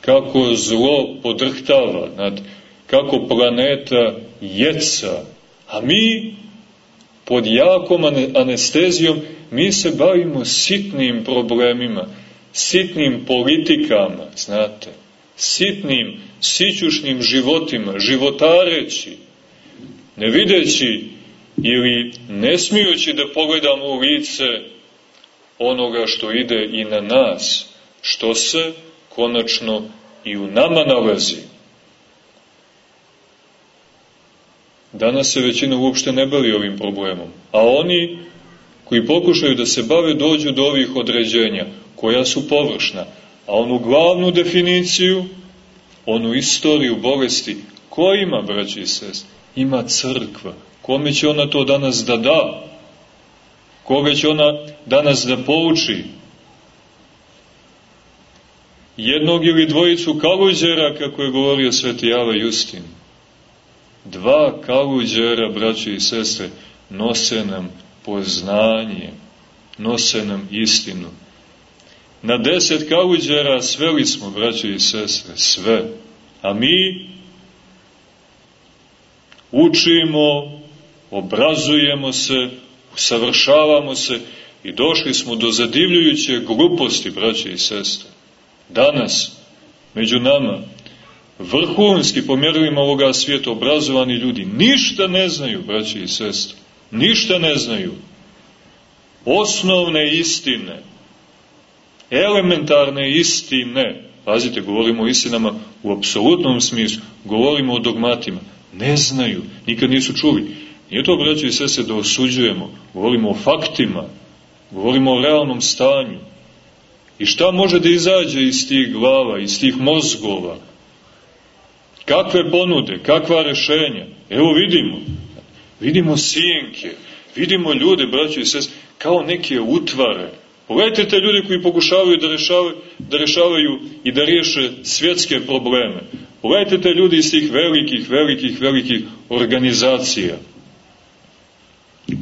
[SPEAKER 1] kako zlo podrhtava, nad, kako planeta jeca, a mi pod jakom anestezijom mi se bavimo sitnim problemima, sitnim politikama, znate, sitnim, sićušnim životima, životareći, ne videći ili ne smijući da pogledamo u lice onoga što ide i na nas, što se konačno i u nama nalazi. Danas se većina uopšte ne bavi ovim problemom, a oni koji pokušaju da se bave dođu do ovih određenja, koja su površna, a onu glavnu definiciju, onu istoriju bolesti, ko ima, braći i sest? Ima crkva. Kome će ona to danas da da? Koga će ona danas da pouči? Jednog ili dvojicu kaluđera, kako je govorio sveti Java Justin. Dva kaluđera, braći i sestre, nose nam poznanje, nose nam istinu. Na deset kaluđera sveli smo, braći i sestre, sve. A mi učimo, obrazujemo se, usavršavamo se i došli smo do zadivljujuće gluposti, braće i sestre. Danas, među nama, vrhunski po mjerilima ovoga svijeta obrazovani ljudi ništa ne znaju, braće i sestre. Ništa ne znaju. Osnovne istine, elementarne istine, pazite, govorimo o istinama u apsolutnom smislu, govorimo o dogmatima, ne znaju, nikad nisu čuli. Nije to, braći i sese, da osuđujemo, govorimo o faktima, govorimo o realnom stanju. I šta može da izađe iz tih glava, iz tih mozgova? Kakve ponude, kakva rešenja? Evo vidimo. Vidimo sijenke, vidimo ljude, braći i sese, kao neke utvare. Pogledajte te ljude koji pokušavaju da rešavaju, da rešavaju i da riješe svjetske probleme. Pogledajte te ljudi iz tih velikih, velikih, velikih organizacija.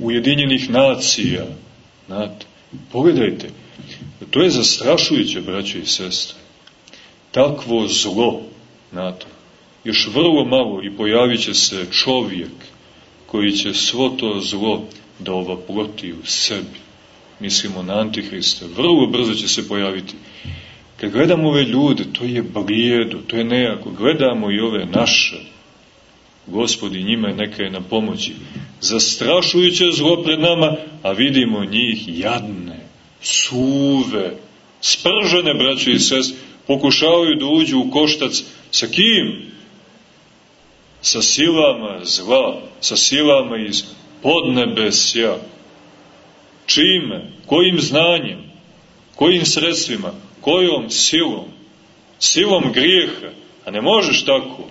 [SPEAKER 1] Ujedinjenih nacija. Znate, pogledajte, to je zastrašujuće, braće i sestre. Takvo zlo, znate, još vrlo malo i pojavit će se čovjek koji će svo to zlo da ovaploti u sebi. Mislimo na Antihrista. Vrlo brzo će se pojaviti. Kad gledamo ove ljude, to je blijedo, to je nejako. Gledamo i ove naše, Gospodi njima neka je na pomoći. Zastrašujuće zlo pred nama, a vidimo njih jadne, suve, spržene, braće i sest, pokušavaju da uđu u koštac sa kim? Sa silama zla, sa silama iz podnebesja. Čime? Kojim znanjem? Kojim sredstvima? Kojom silom? Silom grijeha. A ne možeš tako.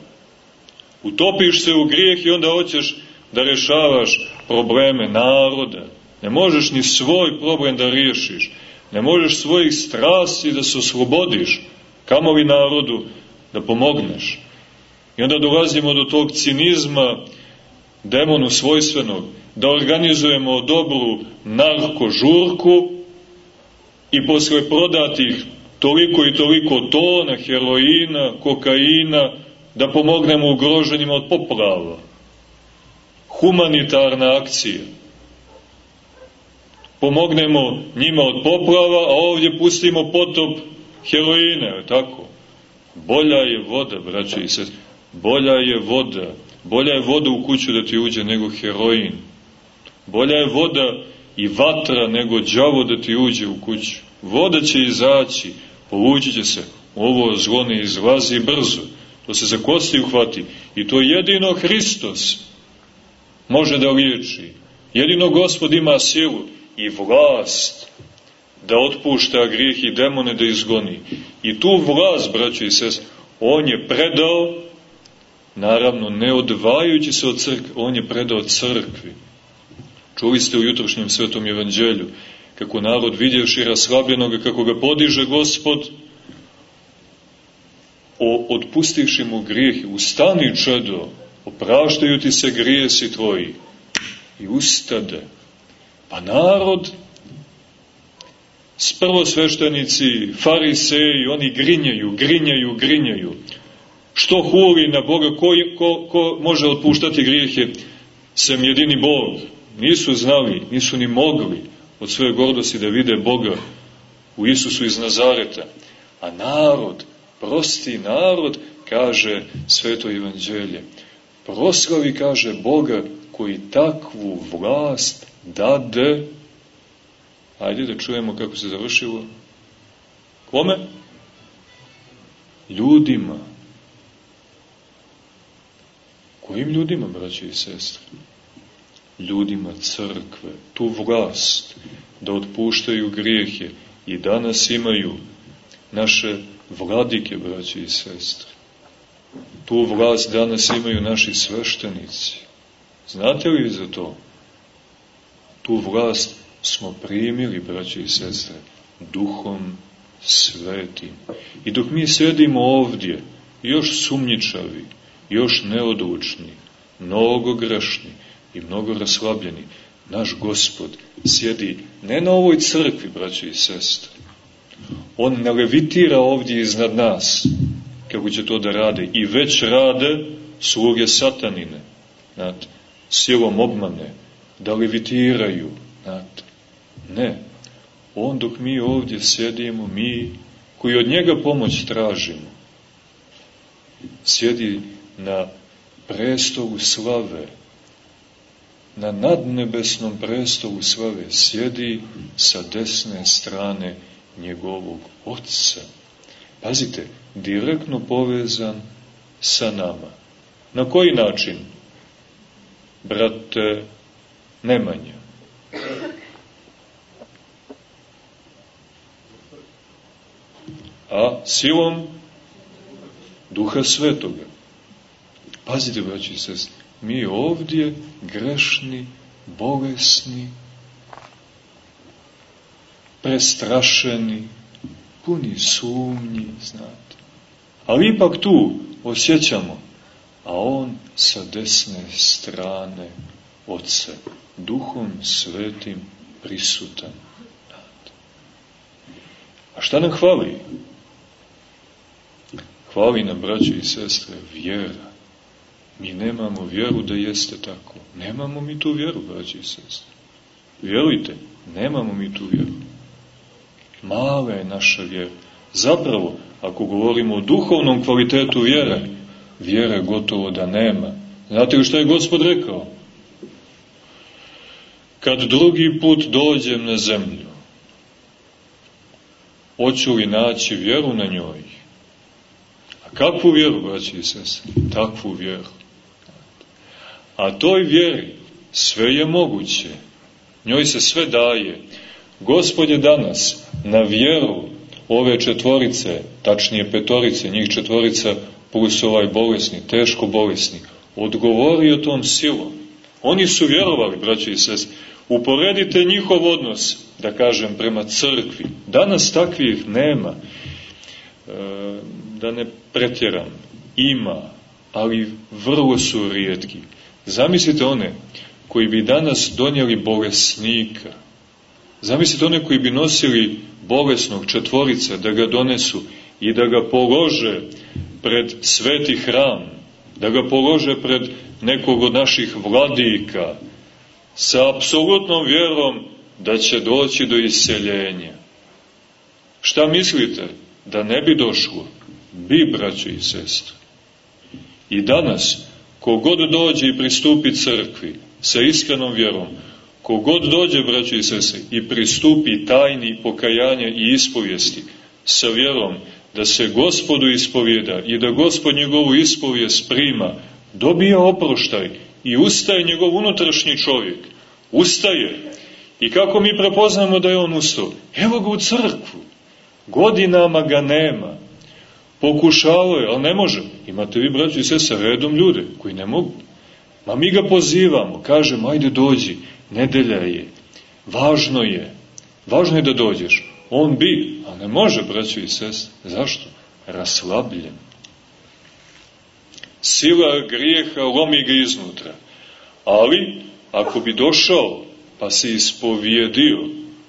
[SPEAKER 1] Utopiš se u grijeh i onda hoćeš da rešavaš probleme naroda. Ne možeš ni svoj problem da riješiš. Ne možeš svojih strasti da se oslobodiš. Kamovi narodu da pomogneš. I onda dolazimo do tog cinizma demonu svojstvenog, da organizujemo dobru narko žurku i posle prodatih toliko i toliko tona heroina, kokaina, da pomognemo ugroženima od poprava. Humanitarna akcija. pomognemo njima od poplava, a ovdje pustimo potop heroine, tako? Bolja je voda, braće i sest, bolja je voda, bolja je voda u kuću da ti uđe nego heroin. Bolja je voda i vatra nego đavo da ti uđe u kuću. Voda će izaći, povući će se, ovo zlo ne izlazi brzo, to se za kosti uhvati i to jedino Hristos može da liječi. Jedino Gospod ima silu i vlast da otpušta grijeh i demone da izgoni. I tu vlast, braćo i sest, on je predao, naravno ne odvajajući se od crkve, on je predao crkvi. Čuli ste u jutrošnjem svetom evanđelju kako narod vidjevši raslabljenoga, kako ga podiže gospod, o, otpustivši mu grijeh, ustani čedo, opraštaju ti se grijesi tvoji. I ustade. Pa narod, prvosveštenici, fariseji, oni grinjaju, grinjaju, grinjaju. Što huli na Boga, ko, ko, ko može otpuštati grijehe, sem jedini Bog. Nisu znali, nisu ni mogli od svoje gordosti da vide Boga u Isusu iz Nazareta. A narod, prosti narod, kaže sveto evanđelje, proslavi, kaže Boga, koji takvu vlast dade, ajde da čujemo kako se završilo, kome? Ljudima. Kojim ljudima, braće i sestre? Ljudima crkve, tu vlast da otpuštaju grijehe i danas imaju naše vladike, braće i sestre. Tu vlast danas imaju naši sveštenici. Znate li za to? Tu vlast smo primili, braće i sestre, duhom svetim. I dok mi sedimo ovdje, još sumnjičavi, još neodlučni, mnogo grešni i mnogo raslabljeni, naš gospod sjedi ne na ovoj crkvi, braće i sestre. On ne levitira ovdje iznad nas, kako će to da rade, i već rade sluge satanine, znate, silom obmane, da levitiraju, znate. Ne, on dok mi ovdje sedimo, mi koji od njega pomoć tražimo, sjedi na prestolu slave, na nadnebesnom prestolu slave, sjedi sa desne strane njegovog Otca. Pazite, direktno povezan sa nama. Na koji način? Brate Nemanja. A silom Duha Svetoga. Pazite, braći se, mi ovdje grešni, bolesni, prestrašeni, puni sumnji, znate. Ali ipak tu osjećamo, a on sa desne strane Otce, duhom svetim prisutan. A šta nam hvali? Hvali nam, braće i sestre, vjera. Mi nemamo vjeru da jeste tako. Nemamo mi tu vjeru, braće i sestre. Vjerujte, nemamo mi tu vjeru. Mala je naša vjera. Zapravo, ako govorimo o duhovnom kvalitetu vjere, vjere gotovo da nema. Znate li što je gospod rekao? Kad drugi put dođem na zemlju, hoću li naći vjeru na njoj? A kakvu vjeru, braći i sese? Takvu vjeru. A toj vjeri sve je moguće. Njoj se sve daje. Gospod je danas na vjeru ove četvorice, tačnije petorice, njih četvorica plus ovaj bolesni, teško bolesni, odgovorio tom silom. Oni su vjerovali, braći i sest. Uporedite njihov odnos, da kažem, prema crkvi. Danas takvih nema. E, da ne pretjeram. Ima, ali vrlo su rijetki. Zamislite one koji bi danas donijeli bolesnika, Zamislite one koji bi nosili bolesnog četvorica da ga donesu i da ga polože pred sveti hram, da ga polože pred nekog od naših vladika, sa apsolutnom vjerom da će doći do iseljenja. Šta mislite? Da ne bi došlo? Bi, braćo i sestre. I danas, kogod dođe i pristupi crkvi sa iskrenom vjerom, kogod dođe, braćo i sestre, i pristupi tajni pokajanja i ispovijesti sa vjerom, da se gospodu ispovjeda i da gospod njegovu ispovijest prima, dobija oproštaj i ustaje njegov unutrašnji čovjek. Ustaje. I kako mi prepoznamo da je on ustao? Evo ga u crkvu. Godinama ga nema. Pokušavao je, ali ne može. Imate vi, braći i sve, sa redom ljude koji ne mogu. Ma mi ga pozivamo, kažemo, ajde dođi, nedelja je, važno je, važno je da dođeš. On bi, a ne može, braći i sest. Zašto? Raslabljen. Sila grijeha lomi ga iznutra. Ali, ako bi došao, pa se ispovjedio,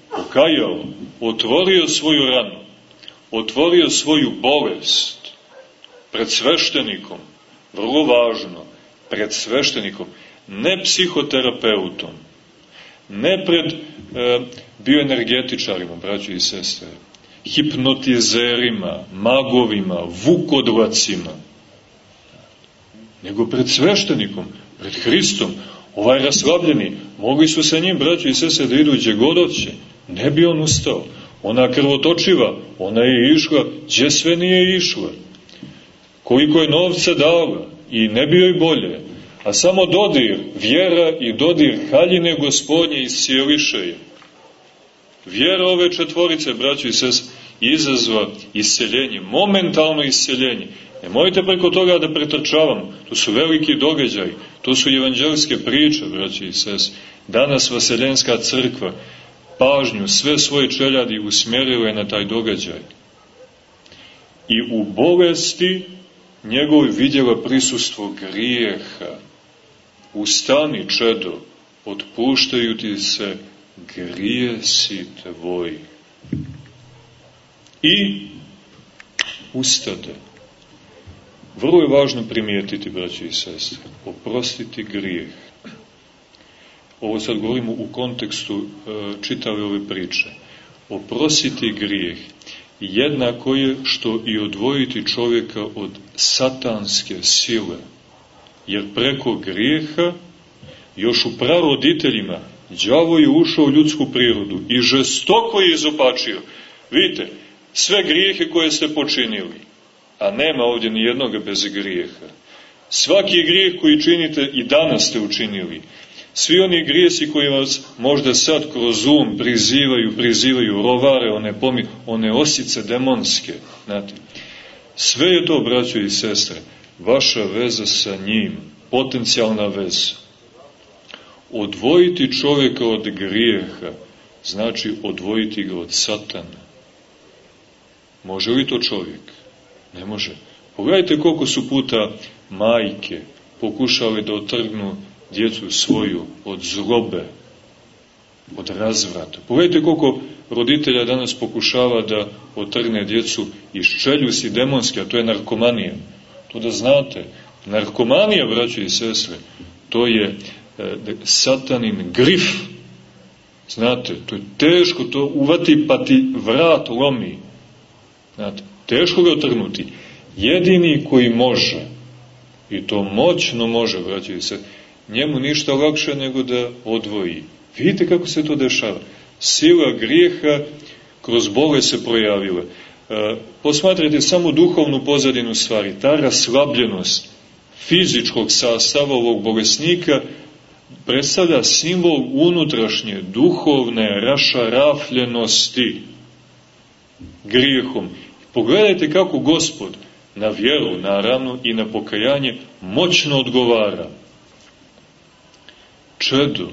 [SPEAKER 1] pokajao, otvorio svoju ranu, otvorio svoju bolest pred sveštenikom, vrlo važno, pred sveštenikom, ne psihoterapeutom, ne pred e, bioenergetičarima, braći i sestre, hipnotizerima, magovima, vukodlacima, nego pred sveštenikom, pred Hristom, ovaj raslabljeni, mogli su sa njim, braći i sestre, da idu gdje god oće, ne bi on ustao, ona krvotočiva, ona je išla, gdje sve nije išla, koliko je novca dala, i ne bi joj bolje, a samo dodir vjera i dodir haljine gospodnje iscijeliše je. Vjera ove četvorice, braćo i sest, izazva isceljenje, momentalno isceljenje. Nemojte preko toga da pretrčavam, to su veliki događaj, to su evanđelske priče, braći i sest. Danas Vaseljenska crkva pažnju, sve svoje čeljadi usmjerila je na taj događaj. I u bolesti njegovoj vidjela prisustvo grijeha. Ustani, čedo, otpuštaju ti se grijesi tvoji. I ustade. Vrlo je važno primijetiti, braći i sestre, oprostiti grijeh. Ovo sad govorimo u kontekstu e, čitave ove priče. Oprostiti grijeh jednako je što i odvojiti čovjeka od satanske sile. Jer preko grijeha, još u praroditeljima, đavo je ušao u ljudsku prirodu i žestoko je izopačio. Vidite, sve grijehe koje ste počinili, a nema ovdje ni jednoga bez grijeha. Svaki grijeh koji činite i danas ste učinili, Svi oni grijesi koji vas možda sad kroz um prizivaju, prizivaju rovare, one, pomi, one osice demonske, znate. Sve je to, braćo i sestre, vaša veza sa njim, potencijalna veza. Odvojiti čovjeka od grijeha, znači odvojiti ga od satana. Može li to čovjek? Ne može. Pogledajte koliko su puta majke pokušali da otrgnu djecu svoju od zlobe, od razvrata. Pogledajte koliko roditelja danas pokušava da otrgne djecu iz čeljusi demonske, a to je narkomanija. To da znate, narkomanija, braći i sestre, to je e, satanin grif. Znate, to je teško, to uvati pa ti vrat lomi. Znate, teško ga otrgnuti. Jedini koji može, i to moćno može, braći i sestre, njemu ništa lakše nego da odvoji. Vidite kako se to dešava. Sila grijeha kroz bole se projavila. E, posmatrajte samo duhovnu pozadinu stvari. Ta raslabljenost fizičkog sastava ovog bolesnika predstavlja simbol unutrašnje, duhovne rašarafljenosti grijehom. Pogledajte kako gospod na vjeru, naravno, i na pokajanje moćno odgovara čedo,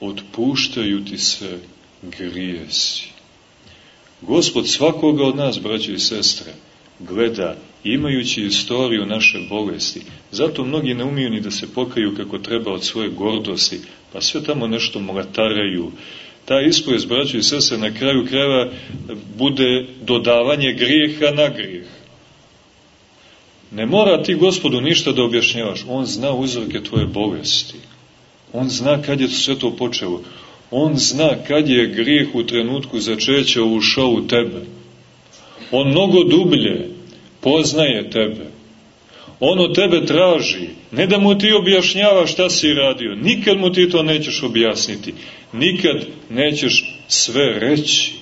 [SPEAKER 1] otpuštaju ti se grijesi. Gospod svakoga od nas, braće i sestre, gleda imajući istoriju naše bolesti. Zato mnogi ne umiju ni da se pokaju kako treba od svoje gordosti, pa sve tamo nešto mlataraju. Ta ispovest, braće i sestre, na kraju krajeva bude dodavanje grijeha na grijeh. Ne mora ti gospodu ništa da objašnjavaš, on zna uzroke tvoje bolesti. On zna kad je sve to počelo. On zna kad je grijeh u trenutku začeća ušao u tebe. On mnogo dublje poznaje tebe. On od tebe traži, ne da mu ti objašnjava šta si radio, nikad mu ti to nećeš objasniti, nikad nećeš sve reći.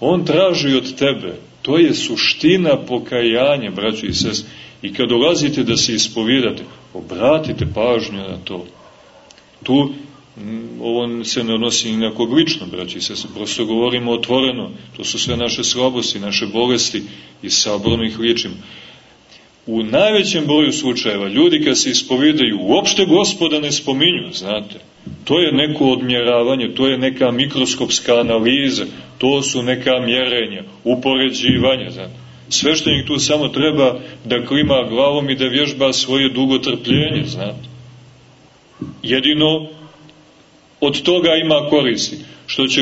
[SPEAKER 1] On traži od tebe, to je suština pokajanja, braćo i sest. I kad dolazite da se ispovijedate, obratite pažnju na to. Tu ovo se ne odnosi ni na kog lično, braći se, prosto govorimo otvoreno, to su sve naše slabosti, naše bolesti i saborno ih liječimo. U najvećem broju slučajeva ljudi kad se ispovidaju uopšte gospoda ne spominju, znate. To je neko odmjeravanje, to je neka mikroskopska analiza, to su neka mjerenja, upoređivanja, znate. Sveštenik tu samo treba da klima glavom i da vježba svoje dugotrpljenje, znate. Jedino od toga ima koristi, što će,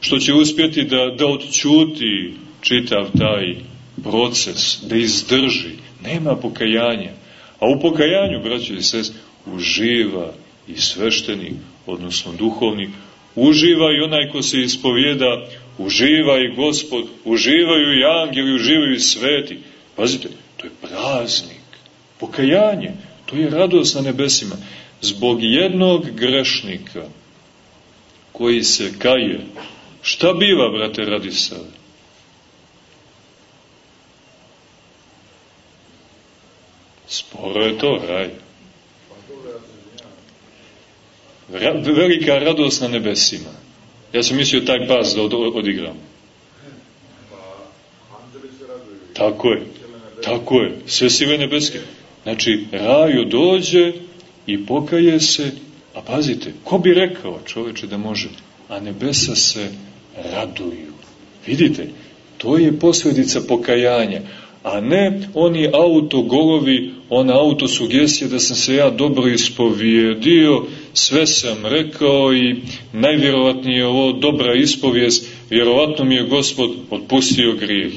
[SPEAKER 1] što će uspjeti da, da odčuti čitav taj proces, da izdrži. Nema pokajanja. A u pokajanju, braći i sest, uživa i sveštenik, odnosno duhovnik, uživa i onaj ko se ispovjeda, uživa i gospod, uživaju i angeli, uživaju i sveti. Pazite, to je praznik, pokajanje, to je radost na nebesima zbog jednog grešnika koji se kaje, šta biva, brate Radisave? Sporo je to, raj. Ra velika radost na nebesima. Ja sam mislio taj pas da od odigram. Tako je. Tako je. Sve sile nebeske. Znači, raju dođe i pokaje se, a pazite, ko bi rekao čoveče da može, a nebesa se raduju. Vidite, to je posledica pokajanja, a ne oni autogolovi, ona autosugestija da sam se ja dobro ispovijedio, sve sam rekao i najvjerovatnije je ovo dobra ispovijest, vjerovatno mi je gospod otpustio grijeh.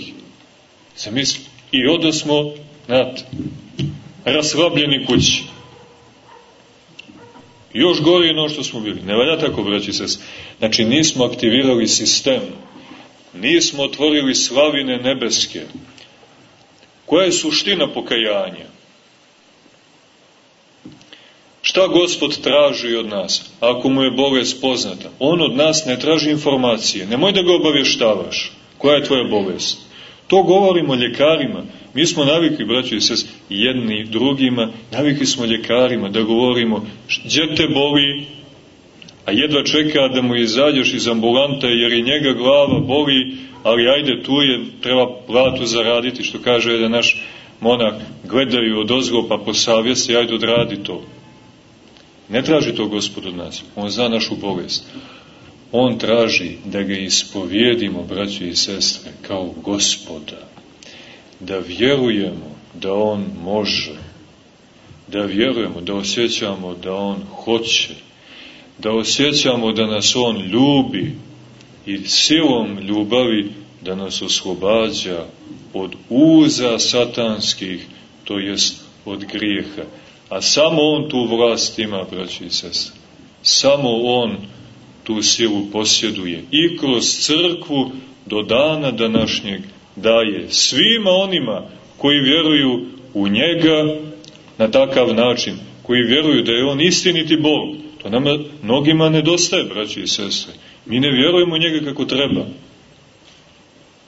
[SPEAKER 1] Zamisli, i oda smo, znate, raslabljeni kući. Još gori no što smo bili. Ne valja tako, braći se. Znači, nismo aktivirali sistem. Nismo otvorili slavine nebeske. Koja je suština pokajanja? Šta Gospod traži od nas, ako mu je bolest poznata? On od nas ne traži informacije. Nemoj da ga obavještavaš. Koja je tvoja bolest? To govorimo ljekarima. Mi smo navikli, braći i sest, jedni drugima, navikli smo ljekarima da govorimo gdje te boli, a jedva čeka da mu izađeš iz ambulanta jer i njega glava boli, ali ajde tu je, treba platu zaraditi, što kaže jedan naš monak, gledaju od ozgo pa po savjesti, ajde odradi to. Ne traži to gospod od nas, on zna našu bolest. On traži da ga ispovjedimo, braći i sestre, kao gospoda. Da vjerujemo da on može. Da vjerujemo, da osjećamo da on hoće. Da osjećamo da nas on ljubi i silom ljubavi da nas oslobađa od uza satanskih, to jest od grijeha. A samo on tu vlast ima, braći i sestre. Samo on tu silu posjeduje i kroz crkvu do dana današnjeg daje svima onima koji vjeruju u njega na takav način, koji vjeruju da je on istiniti Bog. To nama mnogima nedostaje, braći i sestre. Mi ne vjerujemo u njega kako treba.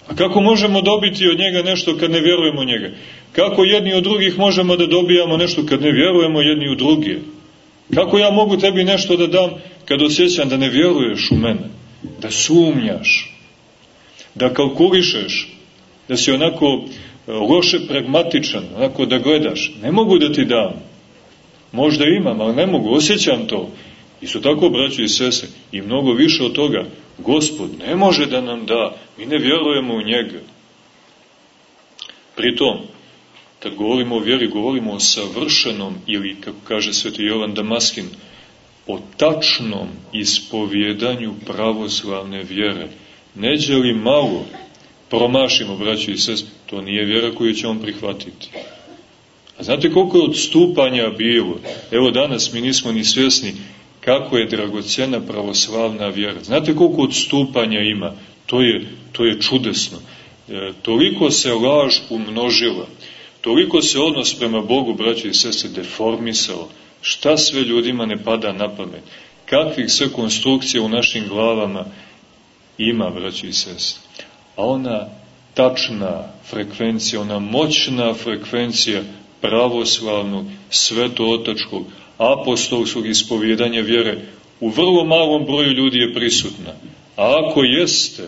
[SPEAKER 1] A kako možemo dobiti od njega nešto kad ne vjerujemo u njega? Kako jedni od drugih možemo da dobijamo nešto kad ne vjerujemo jedni u druge? Kako ja mogu tebi nešto da dam kad osjećam da ne vjeruješ u mene? Da sumnjaš, da kalkulišeš, da si onako e, loše pragmatičan, onako da gledaš. Ne mogu da ti dam. Možda imam, ali ne mogu, osjećam to. Isto tako, braćo i sese, i mnogo više od toga, Gospod ne može da nam da, mi ne vjerujemo u njega. Pritom, kad govorimo o vjeri, govorimo o savršenom, ili, kako kaže sveti Jovan Damaskin, o tačnom ispovjedanju pravoslavne vjere. Neđe li malo promašimo, braći i sest, to nije vjera koju će on prihvatiti. A znate koliko je odstupanja bilo? Evo danas mi nismo ni svjesni kako je dragocena pravoslavna vjera. Znate koliko odstupanja ima? To je, to je čudesno. E, toliko se laž umnožila, toliko se odnos prema Bogu, braći i sese, deformisao. Šta sve ljudima ne pada na pamet? Kakvih sve konstrukcija u našim glavama ima, braći i sese? A ona tačna frekvencija, ona moćna frekvencija pravoslavnog, svetootačkog, apostolskog ispovjedanja vjere u vrlo malom broju ljudi je prisutna. A ako jeste,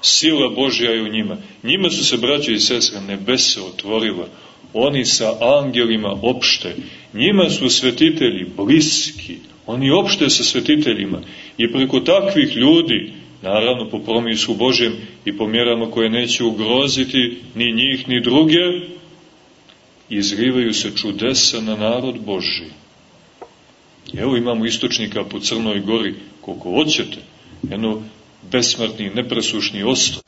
[SPEAKER 1] sila Božja je u njima. Njima su se, braće i sestre, nebese otvorila. Oni sa angelima opšte. Njima su svetitelji bliski. Oni opšte sa svetiteljima. I preko takvih ljudi, naravno po promisu Božjem i po mjerama koje neće ugroziti ni njih ni druge, izrivaju se čudesa na narod Boži. Evo imamo istočnika po Crnoj gori, koliko hoćete, jedno besmrtni, nepresušni ostok,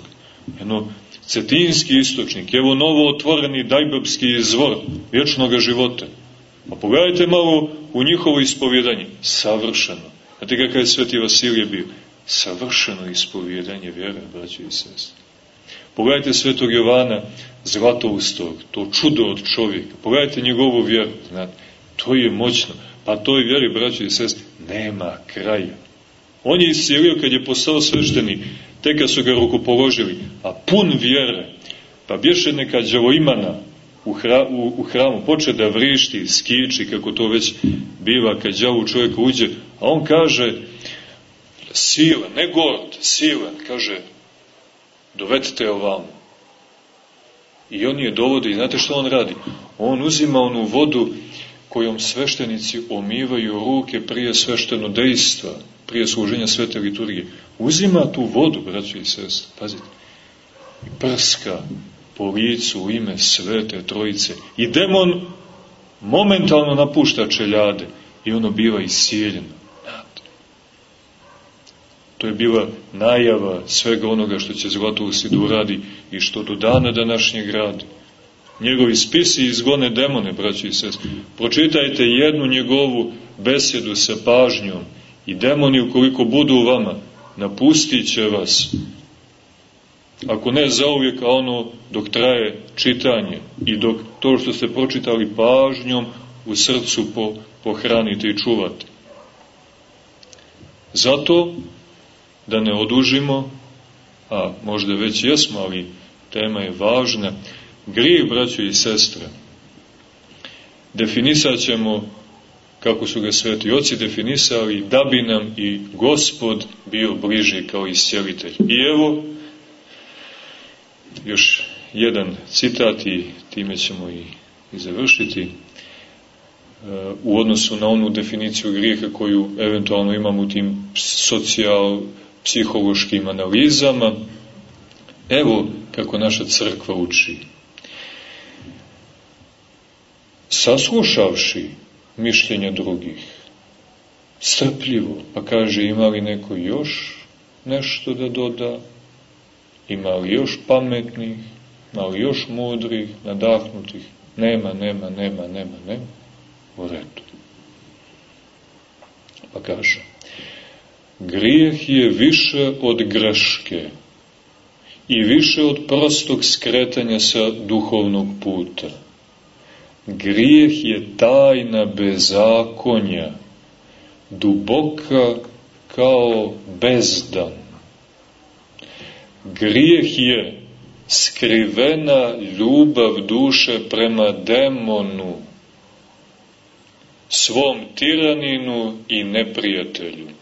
[SPEAKER 1] jedno cetinski istočnik, evo novo otvoreni dajbabski izvor vječnog života. A pogledajte malo u njihovo ispovjedanje, savršeno. Znate kakav je sveti Vasilije bio? Savršeno ispovjedanje vjere, braći i sestri. Pogledajte svetog Jovana Zlatoustog, to čudo od čovjeka. Pogledajte njegovu vjeru, znate, to je moćno. Pa toj vjeri, braći i sestri, nema kraja. On je iscijelio kad je postao svešteni, tek kad su ga rukopoložili, a pun vjere. Pa bješe neka džavoimana u, hra, u, u hramu, poče da vrišti, skiči, kako to već biva kad džavu čovjek uđe, a on kaže, silan, ne gord, silan, kaže, dovedite ovamo. I on je dovodi, znate što on radi? On uzima onu vodu kojom sveštenici omivaju ruke prije svešteno dejstva, prije služenja svete liturgije. Uzima tu vodu, braći i sest, pazite, i prska po licu u ime svete trojice. I demon momentalno napušta čeljade i ono biva isijeljeno. To je bila najava svega onoga što će Zlatovosti da uradi i što do dana današnjeg radi. Njegovi spisi izgone demone, braći i sest. Pročitajte jednu njegovu besedu sa pažnjom i demoni ukoliko budu u vama, napustit će vas. Ako ne zauvijek, a ono dok traje čitanje i dok to što ste pročitali pažnjom u srcu po, pohranite i čuvate. Zato da ne odužimo, a možda već jesmo, ali tema je važna, grijeh, braćo i sestre, definisat ćemo kako su ga sveti oci definisali, da bi nam i gospod bio bliži kao iscelitelj. I evo, još jedan citat i time ćemo i, i završiti u odnosu na onu definiciju grijeha koju eventualno imamo u tim socijal, psihološkim analizama. Evo kako naša crkva uči. Saslušavši mišljenja drugih, strpljivo, pa kaže ima li neko još nešto da doda, ima li još pametnih, ima li još mudrih, nadahnutih, nema, nema, nema, nema, nema, u redu. Pa kaže, Grijeh je više od greške i više od prostog skretanja sa duhovnog puta. Grijeh je tajna bezakonja, duboka kao bezdan. Grijeh je skrivena ljubav duše prema demonu, svom tiraninu i neprijatelju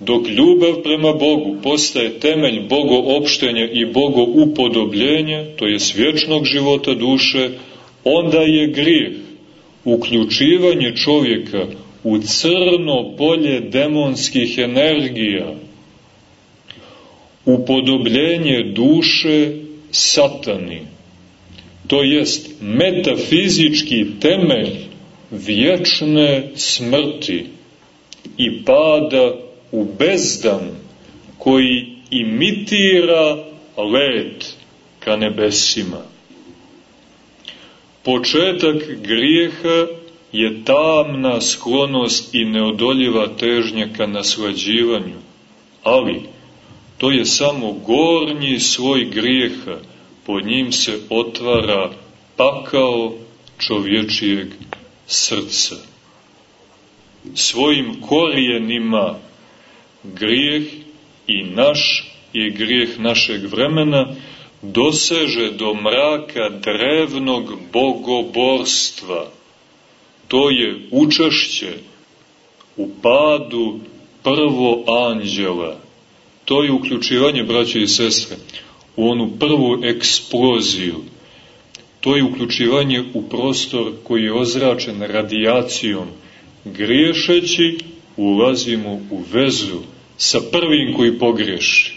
[SPEAKER 1] dok ljubav prema Bogu postaje temelj bogoopštenja i bogoupodobljenja, to je svječnog života duše, onda je grijeh uključivanje čovjeka u crno polje demonskih energija, upodobljenje duše satani, to jest metafizički temelj vječne smrti i pada u bezdan koji imitira let ka nebesima. Početak grijeha je tamna sklonost i neodoljiva težnja ka naslađivanju. Ali, to je samo gornji sloj grijeha, po njim se otvara pakao čovječijeg srca. Svojim korijenima grijeh i naš i grijeh našeg vremena doseže do mraka drevnog bogoborstva. To je učešće u padu prvo anđela. To je uključivanje, braće i sestre, u onu prvu eksploziju. To je uključivanje u prostor koji je ozračen radijacijom. Griješeći ulazimo u vezu sa prvim koji pogreši.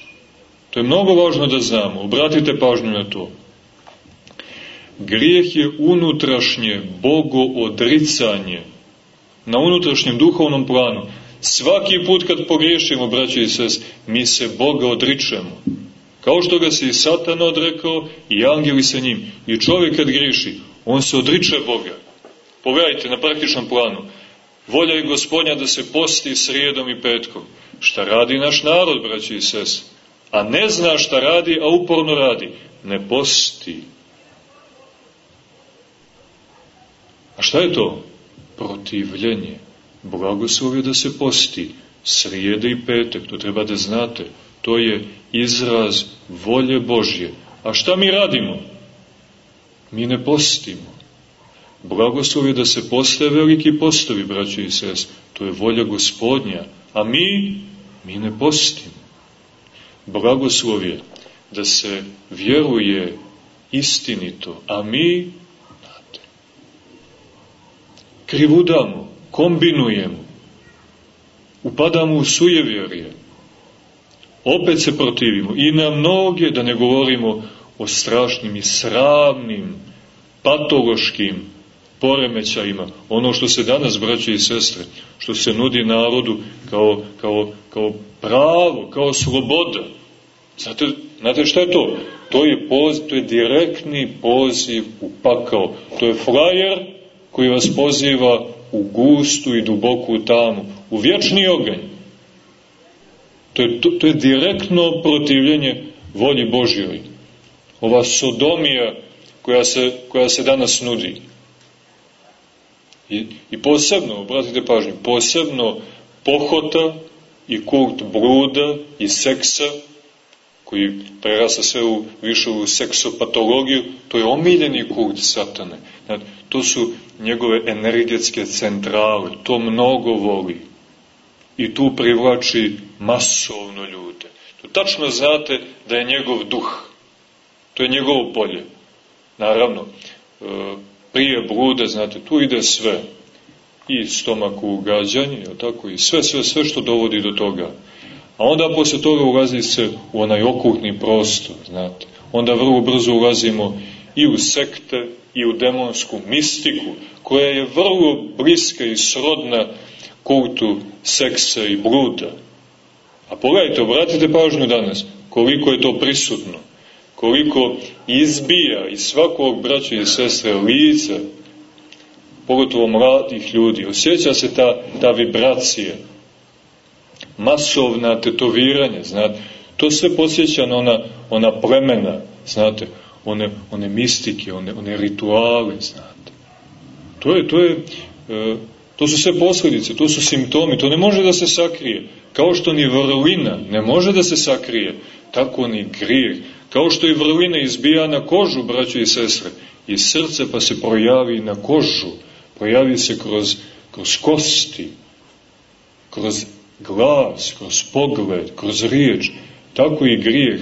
[SPEAKER 1] To je mnogo važno da znamo. Obratite pažnju na to. Grijeh je unutrašnje bogo odricanje na unutrašnjem duhovnom planu. Svaki put kad pogriješimo, braće i sest, mi se Boga odričemo. Kao što ga se i Satan odrekao i angeli sa njim. I čovjek kad griješi, on se odriče Boga. Pogledajte na praktičnom planu. Volja je gospodnja da se posti srijedom i petkom. Šta radi naš narod, braći i sest? A ne zna šta radi, a uporno radi. Ne posti. A šta je to? Protivljenje. Blagoslov je da se posti. Srijede i petak, to treba da znate. To je izraz volje Božje. A šta mi radimo? Mi ne postimo. Blagoslov je da se postaje veliki postovi, braćo i sest. To je volja gospodnja. A mi, mi ne postimo. Blagoslov je da se vjeruje istinito, a mi, znate, krivudamo, kombinujemo, upadamo u sujevjerje, opet se protivimo i na mnoge, da ne govorimo o strašnim i sravnim, patološkim poremećajima, ono što se danas, braće i sestre, što se nudi narodu kao, kao, kao pravo, kao sloboda. Znate, znate šta je to? To je, poz, to je direktni poziv u pakao. To je frajer koji vas poziva u gustu i duboku tamu, u vječni oganj. To je, to, to je direktno protivljenje volji Božjoj. Ova sodomija koja se, koja se danas nudi. I, I posebno, obratite pažnju, posebno pohota i kult bruda i seksa, koji prerasa sve u, više u seksopatologiju, to je omiljeni kult satane. Znači, to su njegove energetske centrale, to mnogo voli. I tu privlači masovno ljude. To tačno znate da je njegov duh. To je njegovo polje. Naravno, e, prije blude, znate, tu ide sve. I stomak u gađanje, tako, i sve, sve, sve što dovodi do toga. A onda posle toga ulazi se u onaj okultni prostor, znate. Onda vrlo brzo ulazimo i u sekte, i u demonsku mistiku, koja je vrlo bliska i srodna kultu seksa i bluda. A pogledajte, obratite pažnju danas, koliko je to prisutno, koliko izbija iz svakog braća i sestre lica, pogotovo mladih ljudi, osjeća se ta, ta vibracija, masovna tetoviranja, znate, to sve posjeća na ona, ona plemena, znate, one, one mistike, one, one rituale, znate. To je, to je, e, to su sve posljedice, to su simptomi, to ne može da se sakrije. Kao što ni vrlina ne može da se sakrije, tako ni grijeh. Kao što i vrlina izbija na kožu, braćo i sestre, i srce pa se projavi na kožu, projavi se kroz, kroz kosti, kroz glas, kroz pogled, kroz riječ, tako i grijeh.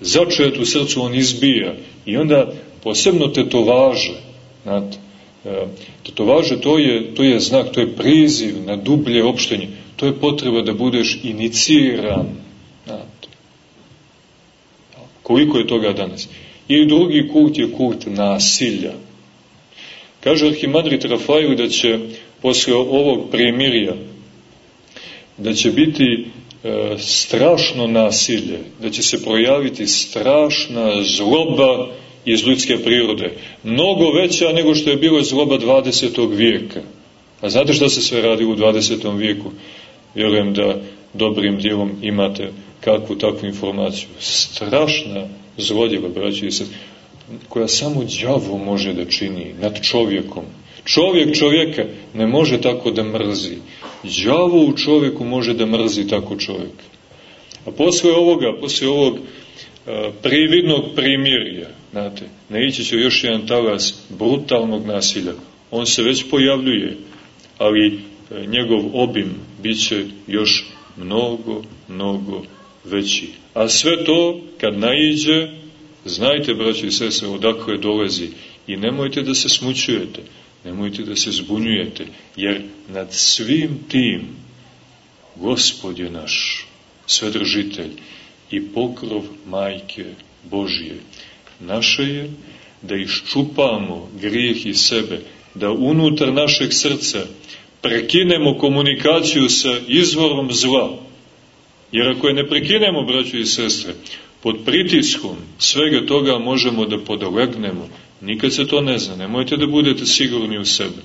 [SPEAKER 1] Začet u srcu on izbija i onda posebno tetovaže, znate, e, tetovaže to je, to je znak, to je priziv na dublje opštenje, to je potreba da budeš iniciran. Koliko je toga danas? I drugi kult je kult nasilja. Kaže Arhimandrit Rafael da će posle ovog primirja da će biti e, strašno nasilje, da će se projaviti strašna zloba iz ljudske prirode. Mnogo veća nego što je bilo zloba 20. vijeka. A znate šta se sve radi u 20. vijeku? Vjerujem da dobrim dijelom imate kakvu takvu informaciju. Strašna zlodjeva, braći i se, koja samo đavo može da čini nad čovjekom. Čovjek čovjeka ne može tako da mrzi. Đavo u čovjeku može da mrzi tako čovjek. A posle ovoga, posle ovog a, prividnog primirja, znate, ne ići će još jedan talas brutalnog nasilja. On se već pojavljuje, ali a, njegov obim bit će još mnogo, mnogo veći. A sve to, kad naiđe, znajte, braći i sese, odakle dolazi i nemojte da se smućujete, nemojte da se zbunjujete, jer nad svim tim Gospod je naš svedržitelj i pokrov majke Božije. Naše je da iščupamo grijeh iz sebe, da unutar našeg srca prekinemo komunikaciju sa izvorom zla. Jer ako je ne prekinemo, braćo i sestre, pod pritiskom svega toga možemo da podolegnemo. Nikad se to ne zna, nemojte da budete sigurni u sebe.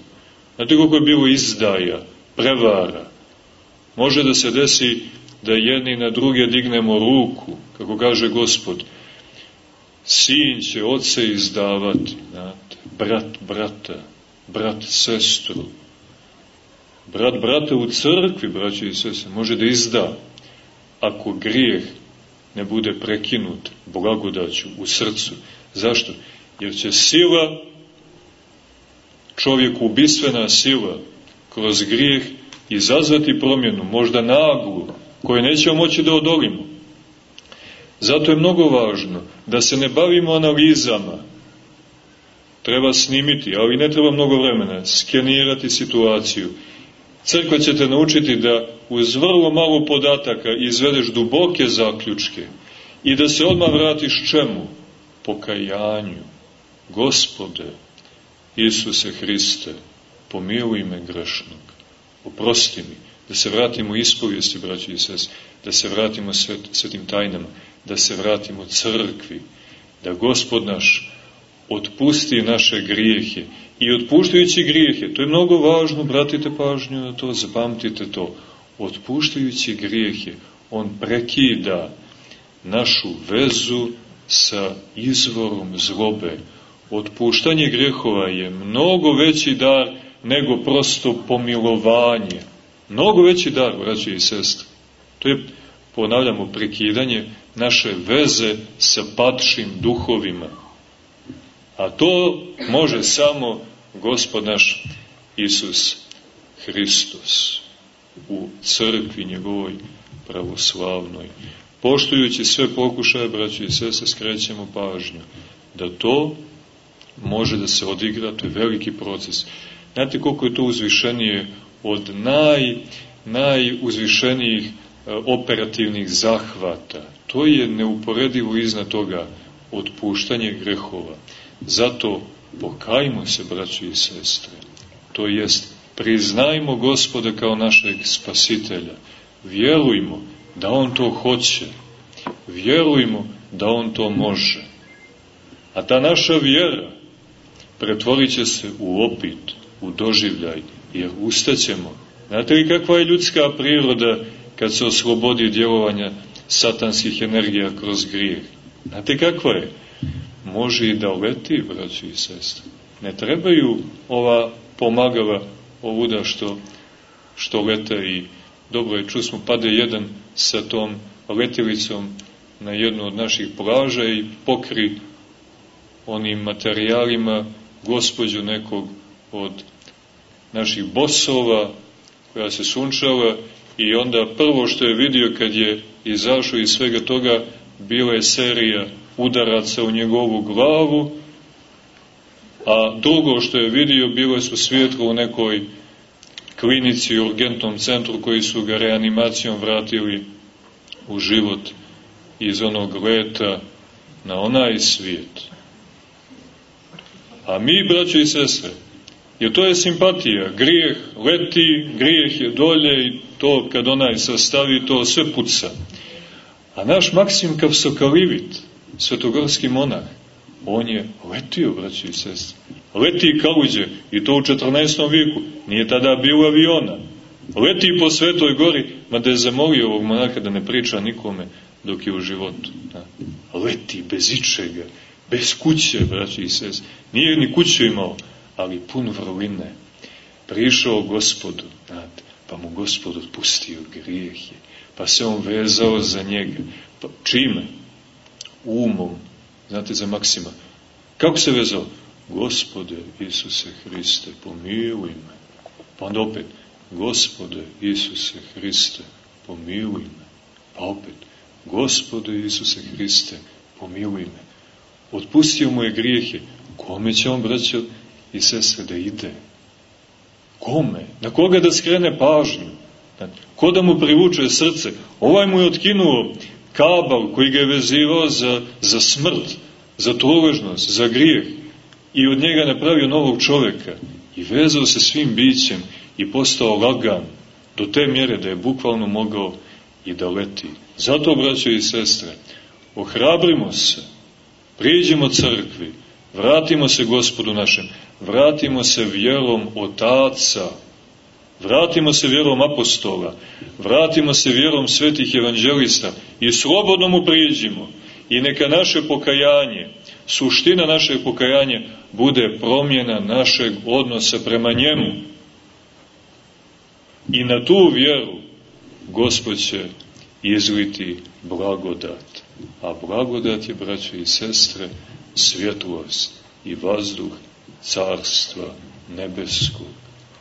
[SPEAKER 1] Znate koliko je bilo izdaja, prevara. Može da se desi da jedni na druge dignemo ruku, kako kaže gospod, sin će oce izdavati, znate, brat brata, brat sestru, brat brata u crkvi, braći i sese, može da izda, ako grijeh ne bude prekinut blagodaću u srcu. Zašto? Jer će sila, čovjeku ubistvena sila, kroz grijeh izazvati promjenu, možda naglu, koje nećemo moći da odolimo. Zato je mnogo važno da se ne bavimo analizama. Treba snimiti, ali ne treba mnogo vremena, skenirati situaciju. Crkva će te naučiti da uz vrlo malo podataka izvedeš duboke zaključke i da se odmah vratiš čemu? Pokajanju. Gospode, Isuse Hriste, pomiluj me grešnog, oprosti mi, da se vratimo ispovijesti, braći i sest, da se vratimo svet, svetim tajnama, da se vratimo crkvi, da Gospod naš otpusti naše grijehe i otpuštajući grijehe, to je mnogo važno, bratite pažnju na to, zapamtite to, otpuštajući grijehe, on prekida našu vezu sa izvorom zlobe. Otpuštanje grehova je mnogo veći dar nego prosto pomilovanje. Mnogo veći dar, braći i sestre. To je, ponavljamo, prekidanje naše veze sa patšim duhovima. A to može samo Gospod naš Isus Hristos u crkvi njegovoj pravoslavnoj. Poštujući sve pokušaje, braći i sese, skrećemo pažnju da to može da se odigra, to je veliki proces. Znate koliko je to uzvišenije od naj, najuzvišenijih e, operativnih zahvata. To je neuporedivo iznad toga otpuštanje grehova. Zato pokajmo se, braći i sestre. To jest, priznajmo gospoda kao našeg spasitelja. Vjerujmo da on to hoće. Vjerujmo da on to može. A ta naša vjera pretvorit se u opit, u doživljaj, jer ustaćemo. Znate li kakva je ljudska priroda kad se oslobodi djelovanja satanskih energija kroz grijeh? Znate kakva je? Može i da leti, braći i sestre. Ne trebaju ova pomagala ovuda što, što lete i dobro je, čusmo, pade jedan sa tom letilicom na jednu od naših plaža i pokri onim materijalima gospođu nekog od naših bosova koja se sunčala i onda prvo što je vidio kad je izašao iz svega toga bila je serija udaraca u njegovu glavu a drugo što je vidio bilo su svjetlo u nekoj klinici u urgentnom centru koji su ga reanimacijom vratili u život iz onog leta na onaj svijet. A mi, braćo i sestre, jer to je simpatija, grijeh leti, grijeh je dolje i to kad onaj sastavi, to sve puca. A naš Maksim Kavsokalivit, svetogorski monah, On je letio, braći i sestri. Leti kaluđe, i to u 14. vijeku. Nije tada bilo aviona. Leti po Svetoj gori, mada je zamolio ovog monaka da ne priča nikome dok je u životu. Da. Leti bez ičega, bez kuće, braći i sestri. Nije ni kuću imao, ali pun vrline. Prišao gospodu, znate, pa mu gospod otpustio grijehe, pa se on vezao za njega. Pa, čime? Umom, znate za Maksima. Kako se vezao? Gospode Isuse Hriste, pomiluj me. Pa onda opet, Gospode Isuse Hriste, pomiluj me. Pa opet, Gospode Isuse Hriste, pomiluj me. Otpustio mu je grijehe. Kome će on, braćo i sestre, da ide? Kome? Na koga da skrene pažnju? Ko da mu privuče srce? Ovaj mu je otkinuo kabal koji ga je vezivao za, za smrt, za truležnost, za grijeh i od njega napravio novog čoveka i vezao se svim bićem i postao lagan do te mjere da je bukvalno mogao i da leti. Zato, braćo i sestre, ohrabrimo se, priđimo crkvi, vratimo se gospodu našem, vratimo se vjerom otaca, vratimo se vjerom apostola, vratimo se vjerom svetih evanđelista i slobodno mu priđimo i neka naše pokajanje, suština našeg pokajanja bude promjena našeg odnosa prema njemu. I na tu vjeru Gospod će izliti blagodat. A blagodat je, braće i sestre, svjetlost i vazduh carstva nebeskog.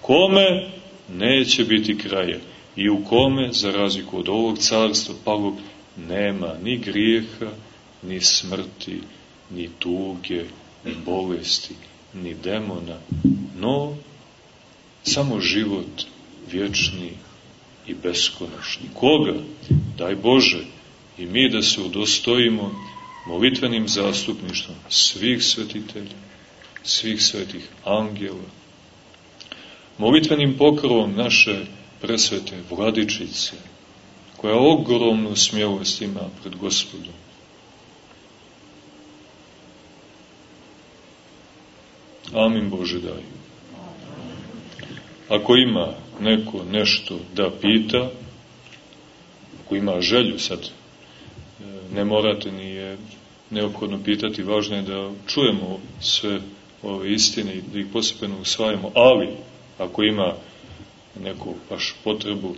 [SPEAKER 1] Kome neće biti kraja i u kome, za razliku od ovog carstva palog, nema ni grijeha, ni smrti, ni tuge, ni bolesti, ni demona, no samo život vječni i beskonačni. Koga? Daj Bože, i mi da se udostojimo molitvenim zastupništvom svih svetitelja, svih svetih angela, molitvenim pokrovom naše presvete vladičice, koja ogromnu smjelost ima pred gospodom. Amin Bože daj. Ako ima neko nešto da pita, ako ima želju sad, e, ne morate ni je neophodno pitati, važno je da čujemo sve ove istine i da ih posebeno usvajamo, ali ako ima neku baš potrebu,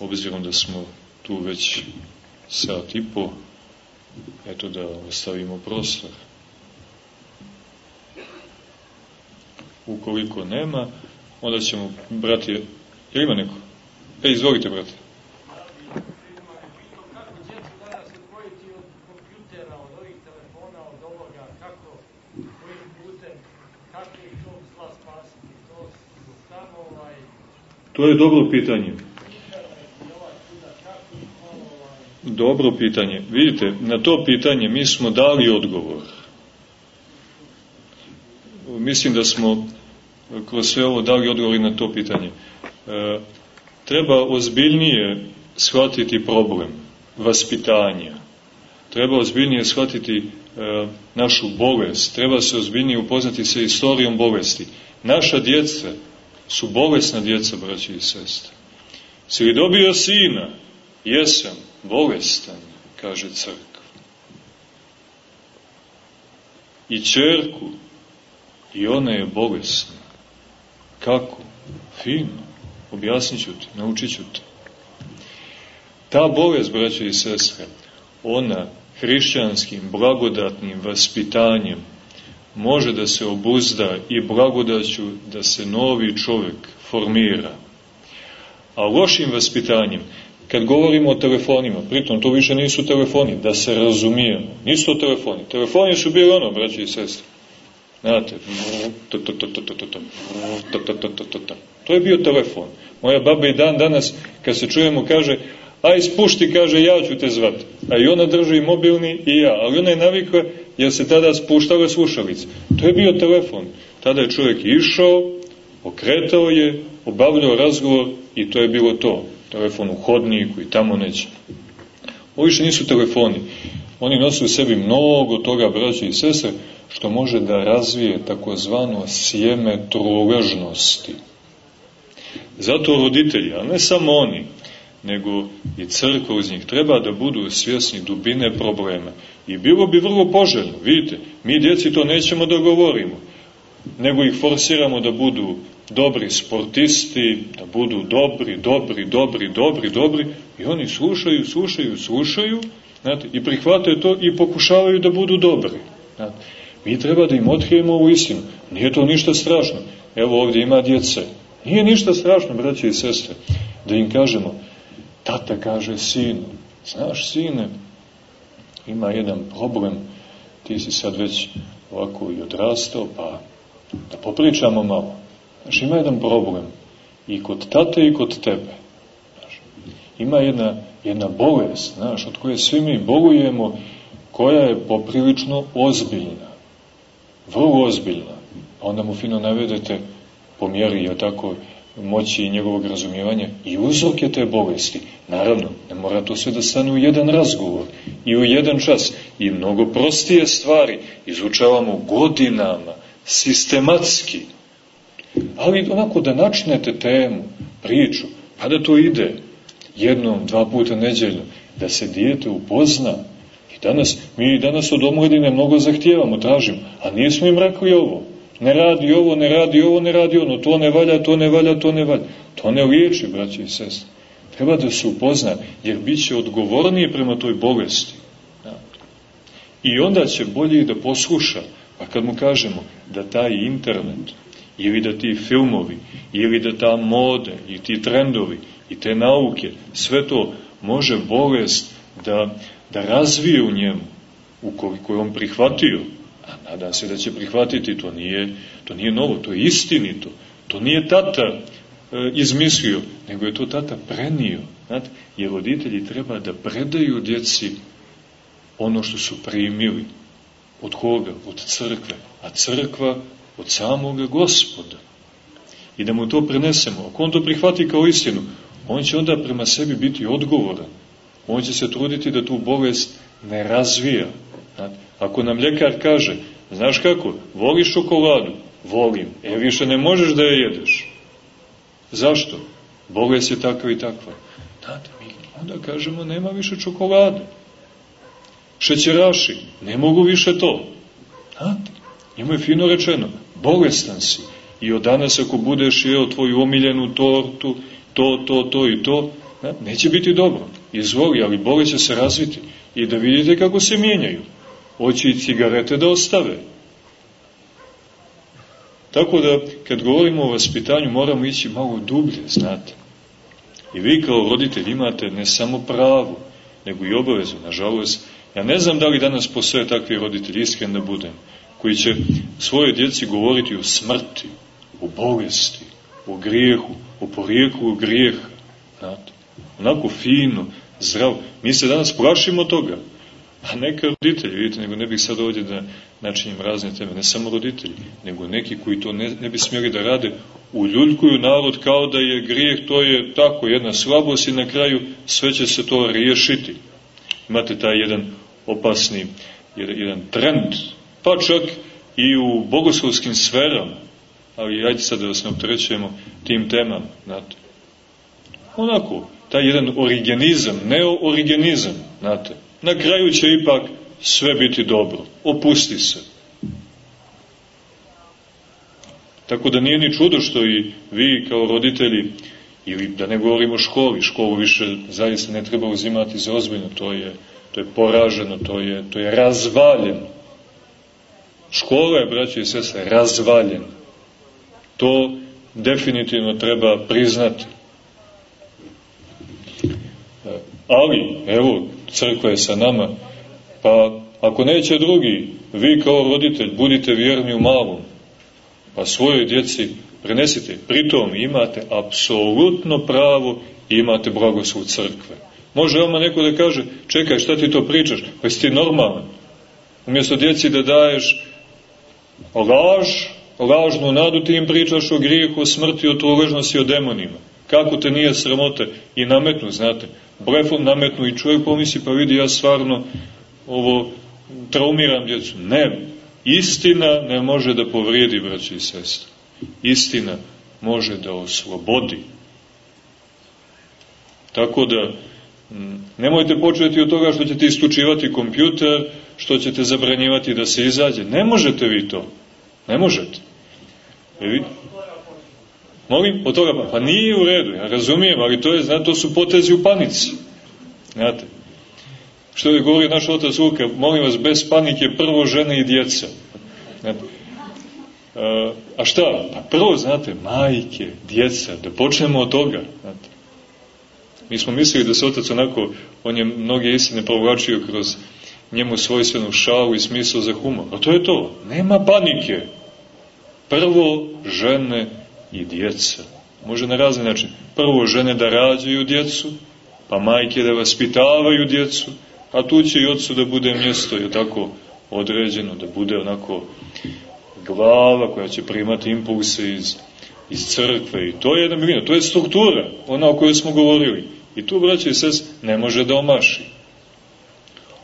[SPEAKER 1] obzirom da smo tu već sat i po, eto da ostavimo prostor. Ukoliko nema, onda ćemo, brati, je ima neko? E, izvolite, brate. To je dobro pitanje. Dobro pitanje. Vidite, na to pitanje mi smo dali odgovor. Mislim da smo kroz sve ovo dali odgovor na to pitanje. E, treba ozbiljnije shvatiti problem vaspitanja. Treba ozbiljnije shvatiti e, našu bolest. Treba se ozbiljnije upoznati sa istorijom bolesti. Naša djeca su bolesna djeca, braći i sestre. Si li dobio sina? Jesam, bolestan, kaže crkva. I čerku, i ona je bolesna. Kako? Fino. Objasnit ću ti, naučit ću te. Ta bolest, braće i sestre, ona hrišćanskim, blagodatnim vaspitanjem može da se obuzda i blagodaću da se novi čovjek formira. A lošim vaspitanjem, kad govorimo o telefonima, pritom to više nisu telefoni, da se razumijemo, nisu to telefoni. Telefoni su bili ono, braći i sestri. Znate, to je bio telefon. Moja baba i dan danas, kad se čujemo, kaže, aj spušti, kaže, ja ću te zvati. A i ona drži mobilni i ja. Ali ona je navikla, jer se tada spuštale slušalice. To je bio telefon. Tada je čovjek išao, okretao je, obavljao razgovor i to je bilo to. Telefon u hodniku i tamo neće. Ovo više nisu telefoni. Oni nose u sebi mnogo toga, braće i sestre, što može da razvije takozvano sjeme truležnosti. Zato roditelji, a ne samo oni, nego i crkva uz njih, treba da budu svjesni dubine problema. I bilo bi vrlo poželjno, vidite, mi djeci to nećemo da govorimo, nego ih forsiramo da budu dobri sportisti, da budu dobri, dobri, dobri, dobri, dobri, i oni slušaju, slušaju, slušaju, znate, i prihvataju to i pokušavaju da budu dobri. Znate. Mi treba da im otkrijemo ovu istinu. Nije to ništa strašno. Evo ovdje ima djece. Nije ništa strašno, braće i sestre, da im kažemo, tata kaže sinu, znaš sine, ima jedan problem, ti si sad već ovako i odrastao, pa da popričamo malo. Znaš, ima jedan problem i kod tate i kod tebe. Znaš, ima jedna, jedna bolest, znaš, od koje svi mi bolujemo, koja je poprilično ozbiljna. Vrlo ozbiljna. Onda mu fino navedete po mjeri, je tako, moći i njegovog razumijevanja i uzroke te bolesti. Naravno, ne mora to sve da stane u jedan razgovor i u jedan čas. I mnogo prostije stvari izučavamo godinama, sistematski. Ali onako da načnete temu, priču, pa da to ide jednom, dva puta neđeljno, da se dijete upozna. I danas, mi danas od omladine mnogo zahtijevamo, tražimo, a nismo im rekli ovo. Ne radi ovo, ne radi ovo, ne radi ono, to ne valja, to ne valja, to ne valja. To ne liječi, braći i sestri. Treba da se upozna, jer bit će odgovornije prema toj bolesti. Da. I onda će bolje da posluša. A kad mu kažemo da taj internet, ili da ti filmovi, ili da ta mode, i ti trendovi, i te nauke, sve to može bolest da, da razvije u njemu, ukoliko je on prihvatio, nadam se da će prihvatiti, to nije, to nije novo, to je istinito, to nije tata e, izmislio, nego je to tata prenio. Znate, jer roditelji treba da predaju djeci ono što su primili. Od koga? Od crkve. A crkva od samoga gospoda. I da mu to prenesemo. Ako on to prihvati kao istinu, on će onda prema sebi biti odgovoran. On će se truditi da tu bolest ne razvija. Znate, Ako nam ljekar kaže, znaš kako, voliš šokoladu? Volim. E, više ne možeš da je jedeš. Zašto? Bolest je takva i takva. Znate, mi onda kažemo, nema više čokolade. Šećeraši, ne mogu više to. Znate, njemu je fino rečeno, bolestan si. I od danas ako budeš jeo tvoju omiljenu tortu, to, to, to i to, neće biti dobro. Izvoli, ali bolest će se razviti. I da vidite kako se mijenjaju hoće i cigarete da ostave. Tako da, kad govorimo o vaspitanju, moramo ići malo dublje, znate. I vi kao roditelj imate ne samo pravo, nego i obavezu, nažalost. Ja ne znam da li danas postoje takvi roditelji, iskren da budem, koji će svoje djeci govoriti o smrti, o bolesti, o grijehu, o porijeklu grijeha. Znate, onako fino, zdravo. Mi se danas plašimo toga. A neka roditelji, vidite, nego ne bih sad ovdje da načinjem razne teme, ne samo roditelji, nego neki koji to ne, ne bi smjeli da rade, uljuljkuju narod kao da je grijeh, to je tako, jedna slabost i na kraju sve će se to riješiti. Imate taj jedan opasni, jedan, trend, pa čak i u bogoslovskim sferama, ali ajde sad da vas ne opterećujemo tim temama, znate. Onako, taj jedan origenizam, neoorigenizam, znate, na kraju će ipak sve biti dobro. Opusti se. Tako da nije ni čudo što i vi kao roditelji, ili da ne govorimo o školi, školu više zaista ne treba uzimati za ozbiljno, to je, to je poraženo, to je, to je razvaljeno. Škola je, braći i sese, razvaljena. To definitivno treba priznati. Ali, evo, crkva je sa nama, pa ako neće drugi, vi kao roditelj budite vjerni u malom, pa svojoj djeci prenesite. Pritom imate apsolutno pravo i imate blagoslov crkve. Može vama neko da kaže, čekaj, šta ti to pričaš? Pa si ti normalan. Umjesto djeci da daješ laž, lažnu nadu, ti im pričaš o grijehu, o smrti, o truležnosti, o demonima. Kako te nije sramote i nametnu, znate, blefom nametnu i čovjek pomisli, pa vidi ja stvarno ovo traumiram djecu. Ne, Istina ne može da povrijedi, braći i sestre. Istina može da oslobodi. Tako da, nemojte početi od toga što ćete istučivati kompjuter, što ćete zabranjivati da se izađe. Ne možete vi to. Ne možete. E vi? Molim, od toga, pa, pa nije u redu, ja razumijem, ali to je, znate, to su potezi u panici. Znate, što je govori naš otac Luka, molim vas, bez panike prvo žene i djeca. Znate, a šta? Pa prvo, znate, majke, djeca, da počnemo od toga. Znate. Mi smo mislili da se otac onako, on je mnoge istine provlačio kroz njemu svojstvenu šalu i smisao za humor. A to je to. Nema panike. Prvo žene i djeca. Može na razni način. Prvo žene da rađaju djecu, pa majke da vaspitavaju djecu, a tu će i otcu da bude mjesto, je tako određeno, da bude onako glava koja će primati impulse iz, iz crkve i to je jedna milina, to je struktura, ona o kojoj smo govorili. I tu, braće i sest, ne može da omaši.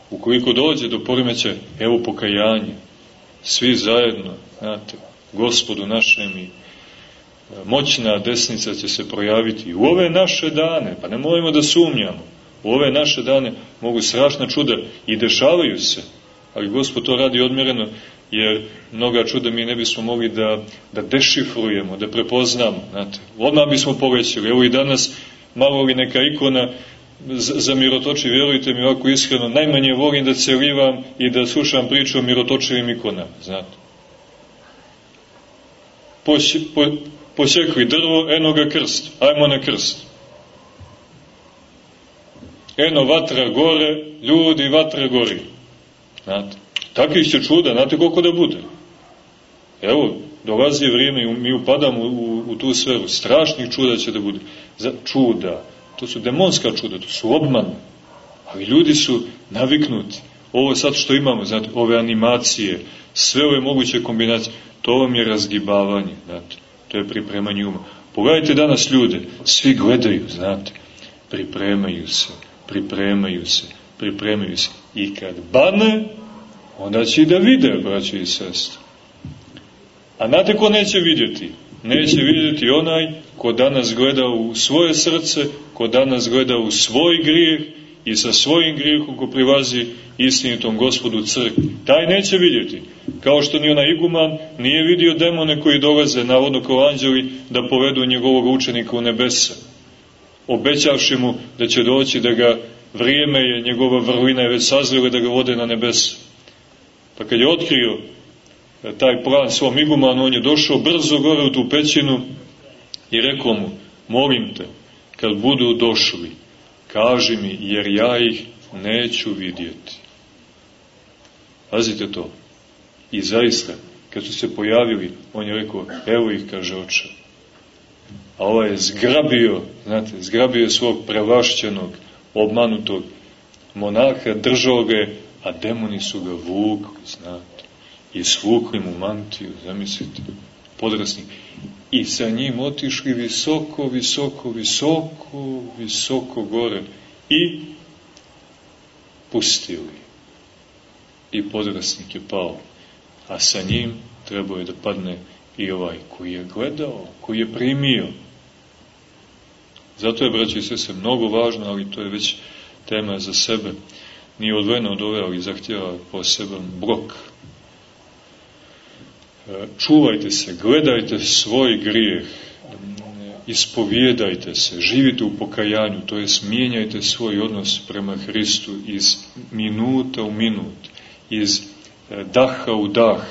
[SPEAKER 1] Ukoliko dođe do poremeća, evo pokajanje, svi zajedno, znate, gospodu našem i moćna desnica će se projaviti u ove naše dane, pa ne molimo da sumnjamo, u ove naše dane mogu strašna čuda i dešavaju se, ali gospod to radi odmjereno, jer mnoga čuda mi ne bismo mogli da, da dešifrujemo, da prepoznamo, znate, odmah bismo povećili, evo i danas malo li neka ikona za mirotoči, vjerujte mi ovako iskreno, najmanje volim da celivam i da slušam priču o mirotočivim ikonama, znate. Poš, po, posjekli drvo, eno ga krst, ajmo na krst. Eno vatra gore, ljudi vatra gori. Znate, takvih će čuda, znate koliko da bude. Evo, dolazi vrijeme i mi upadamo u, u, u tu sferu. Strašnih čuda će da bude. Za, čuda, to su demonska čuda, to su obmane. Ali ljudi su naviknuti. Ovo sad što imamo, znate, ove animacije, sve ove moguće kombinacije, to vam je razgibavanje, znate, to je pripremanje uma. Pogledajte danas ljude, svi gledaju, znate, pripremaju se, pripremaju se, pripremaju se. I kad bane, onda će i da vide, braći i sestri. A znate ko neće vidjeti? Neće vidjeti onaj ko danas gleda u svoje srce, ko danas gleda u svoj grijeh i sa svojim grijehom ko privazi istinitom gospodu crkvi. Taj neće vidjeti. Kao što ni onaj iguman nije vidio demone koji dolaze, navodno kao anđeli, da povedu njegovog učenika u nebesa. Obećavši mu da će doći da ga vrijeme je, njegova vrlina je već sazrela da ga vode na nebesa. Pa kad je otkrio taj plan svom igumanu, on je došao brzo gore u tu pećinu i rekao mu, molim te, kad budu došli, kaži mi, jer ja ih neću vidjeti. Pazite to. I zaista, kad su se pojavili, on je rekao, evo ih, kaže oče. A ovaj je zgrabio, znate, zgrabio svog prevašćenog, obmanutog monaha, držao ga je, a demoni su ga vukli, znate i svukli mu mantiju, zamislite, podrasni, i sa njim otišli visoko, visoko, visoko, visoko gore i pustili. I podrasnik je pao, a sa njim trebao je da padne i ovaj koji je gledao, koji je primio. Zato je, braći i se mnogo važno, ali to je već tema za sebe. Nije odvojeno od ove, ali zahtjeva poseban blok čuvajte se, gledajte svoj grijeh, ispovjedajte se, živite u pokajanju, to je mijenjajte svoj odnos prema Hristu iz minuta u minut, iz e, daha u dah,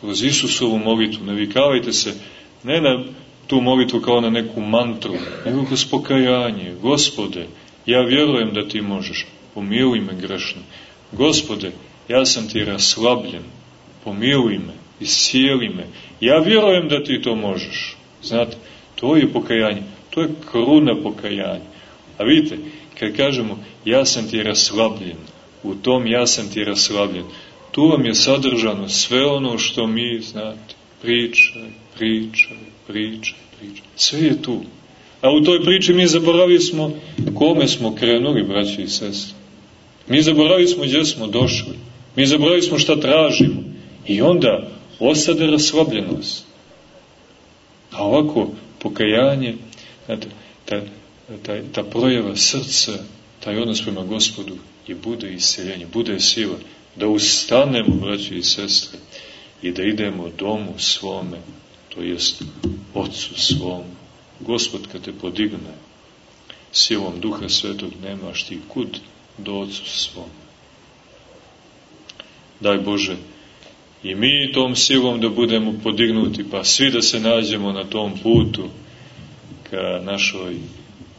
[SPEAKER 1] kroz Isusovu molitvu, navikavajte se ne na tu molitvu kao na neku mantru, nego kroz pokajanje. Gospode, ja vjerujem da ti možeš, pomiluj me grešno. Gospode, ja sam ti raslabljen, pomiluj me iscijeli me. Ja vjerujem da ti to možeš. Znate, to je pokajanje. To je kruna pokajanja. A vidite, kad kažemo ja sam ti raslabljen, u tom ja sam ti raslabljen, tu vam je sadržano sve ono što mi, znate, pričaj, pričaj, pričaj, pričaj. Sve je tu. A u toj priči mi zaboravili smo kome smo krenuli, braći i sestri. Mi zaboravili smo gdje smo došli. Mi zaboravili smo šta tražimo. I onda osade raslabljenost. A ovako, pokajanje, znate, ta, ta, ta projeva srca, taj odnos prema gospodu i bude iseljenje, bude sila, da ustanemo, braći i sestre, i da idemo domu svome, to jest Otcu svom. Gospod kad te podigne silom Duha Svetog, nemaš ti kud do Otcu svom. Daj Bože, i mi tom silom da budemo podignuti, pa svi da se nađemo na tom putu ka našoj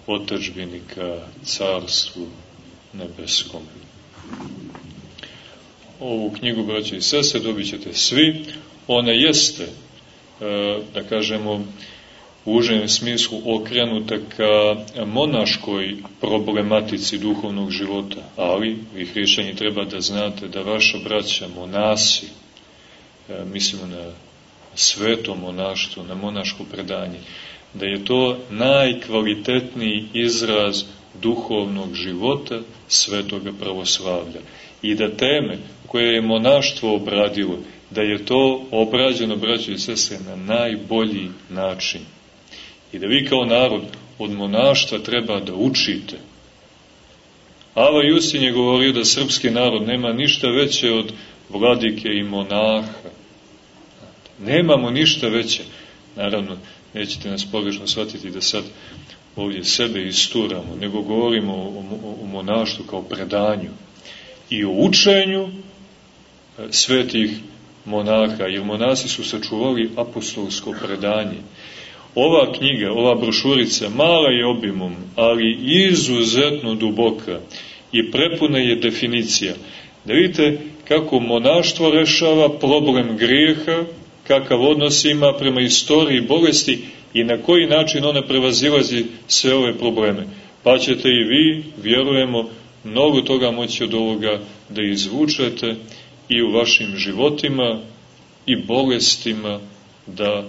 [SPEAKER 1] otačbini, ka carstvu nebeskom. Ovu knjigu, braće i sese, dobit ćete svi. Ona jeste, e, da kažemo, u užem smislu okrenuta ka monaškoj problematici duhovnog života, ali vi hrišćani treba da znate da vaša braća monasi, mislimo na sveto monaštvo, na monaško predanje, da je to najkvalitetniji izraz duhovnog života svetoga pravoslavlja. I da teme koje je monaštvo obradilo, da je to obrađeno, braćo i sestre, na najbolji način. I da vi kao narod od monaštva treba da učite. Ava Jusin je govorio da srpski narod nema ništa veće od vladike i monaha. Nemamo ništa veće. Naravno, nećete nas pogrešno shvatiti da sad ovdje sebe isturamo, nego govorimo o, o, o monaštvu kao predanju i o učenju e, svetih monaha, jer monasi su sačuvali apostolsko predanje. Ova knjiga, ova brošurica, mala je obimom, ali izuzetno duboka i prepuna je definicija. Da vidite kako monaštvo rešava problem grijeha, kakav odnos ima prema istoriji bolesti i na koji način ona prevazilazi sve ove probleme. Pa ćete i vi, vjerujemo, mnogo toga moći od ovoga da izvučete i u vašim životima i bolestima da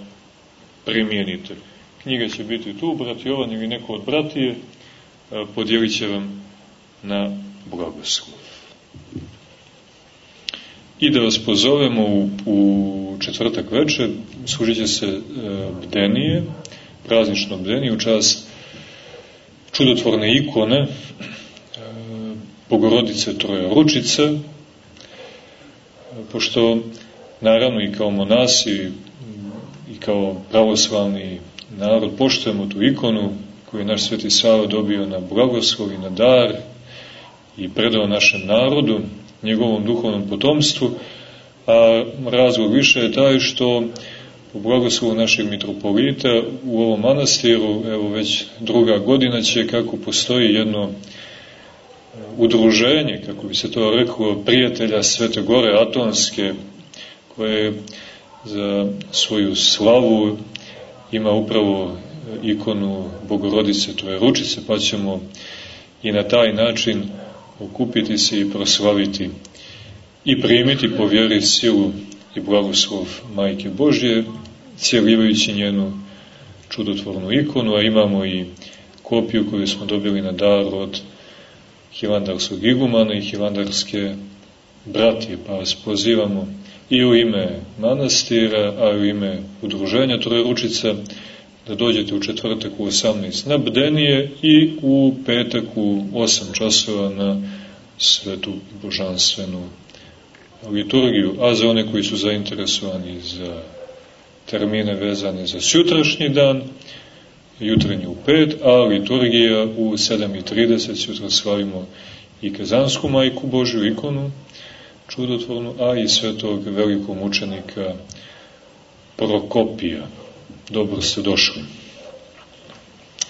[SPEAKER 1] primijenite. Knjiga će biti tu, brat Jovan ili neko od bratije, podijelit će vam na blagoslov. I da vas pozovemo u, u četvrtak večer, služit će se e, bdenije, praznično bdenije u čast čudotvorne ikone e, Bogorodice Troje Ručice, pošto naravno i kao monasi i kao pravoslavni narod poštujemo tu ikonu koju je naš Sveti Sava dobio na blagoslov i na dar i predao našem narodu, njegovom duhovnom potomstvu, a razlog više je taj što u blagoslovu našeg mitropolita u ovom manastiru, evo već druga godina će kako postoji jedno udruženje, kako bi se to reklo, prijatelja Svete Gore Atonske, koje za svoju slavu ima upravo ikonu Bogorodice Tvoje ručice, pa ćemo i na taj način okupiti se i proslaviti i primiti po vjeri silu i blagoslov Majke Božje, cijelivajući njenu čudotvornu ikonu, a imamo i kopiju koju smo dobili na dar od Hilandarskog igumana i Hilandarske bratije, pa vas pozivamo i u ime manastira, a u ime udruženja Trojeručica, da dođete u četvrtak u 18 na Bdenije i u petak u 8 časova na svetu božanstvenu liturgiju, a za one koji su zainteresovani za termine vezane za sutrašnji dan, jutrenji u 5, a liturgija u 7.30, sutra slavimo i Kazansku majku Božju ikonu, čudotvornu, a i svetog velikog mučenika Prokopija. Dobro ste došli.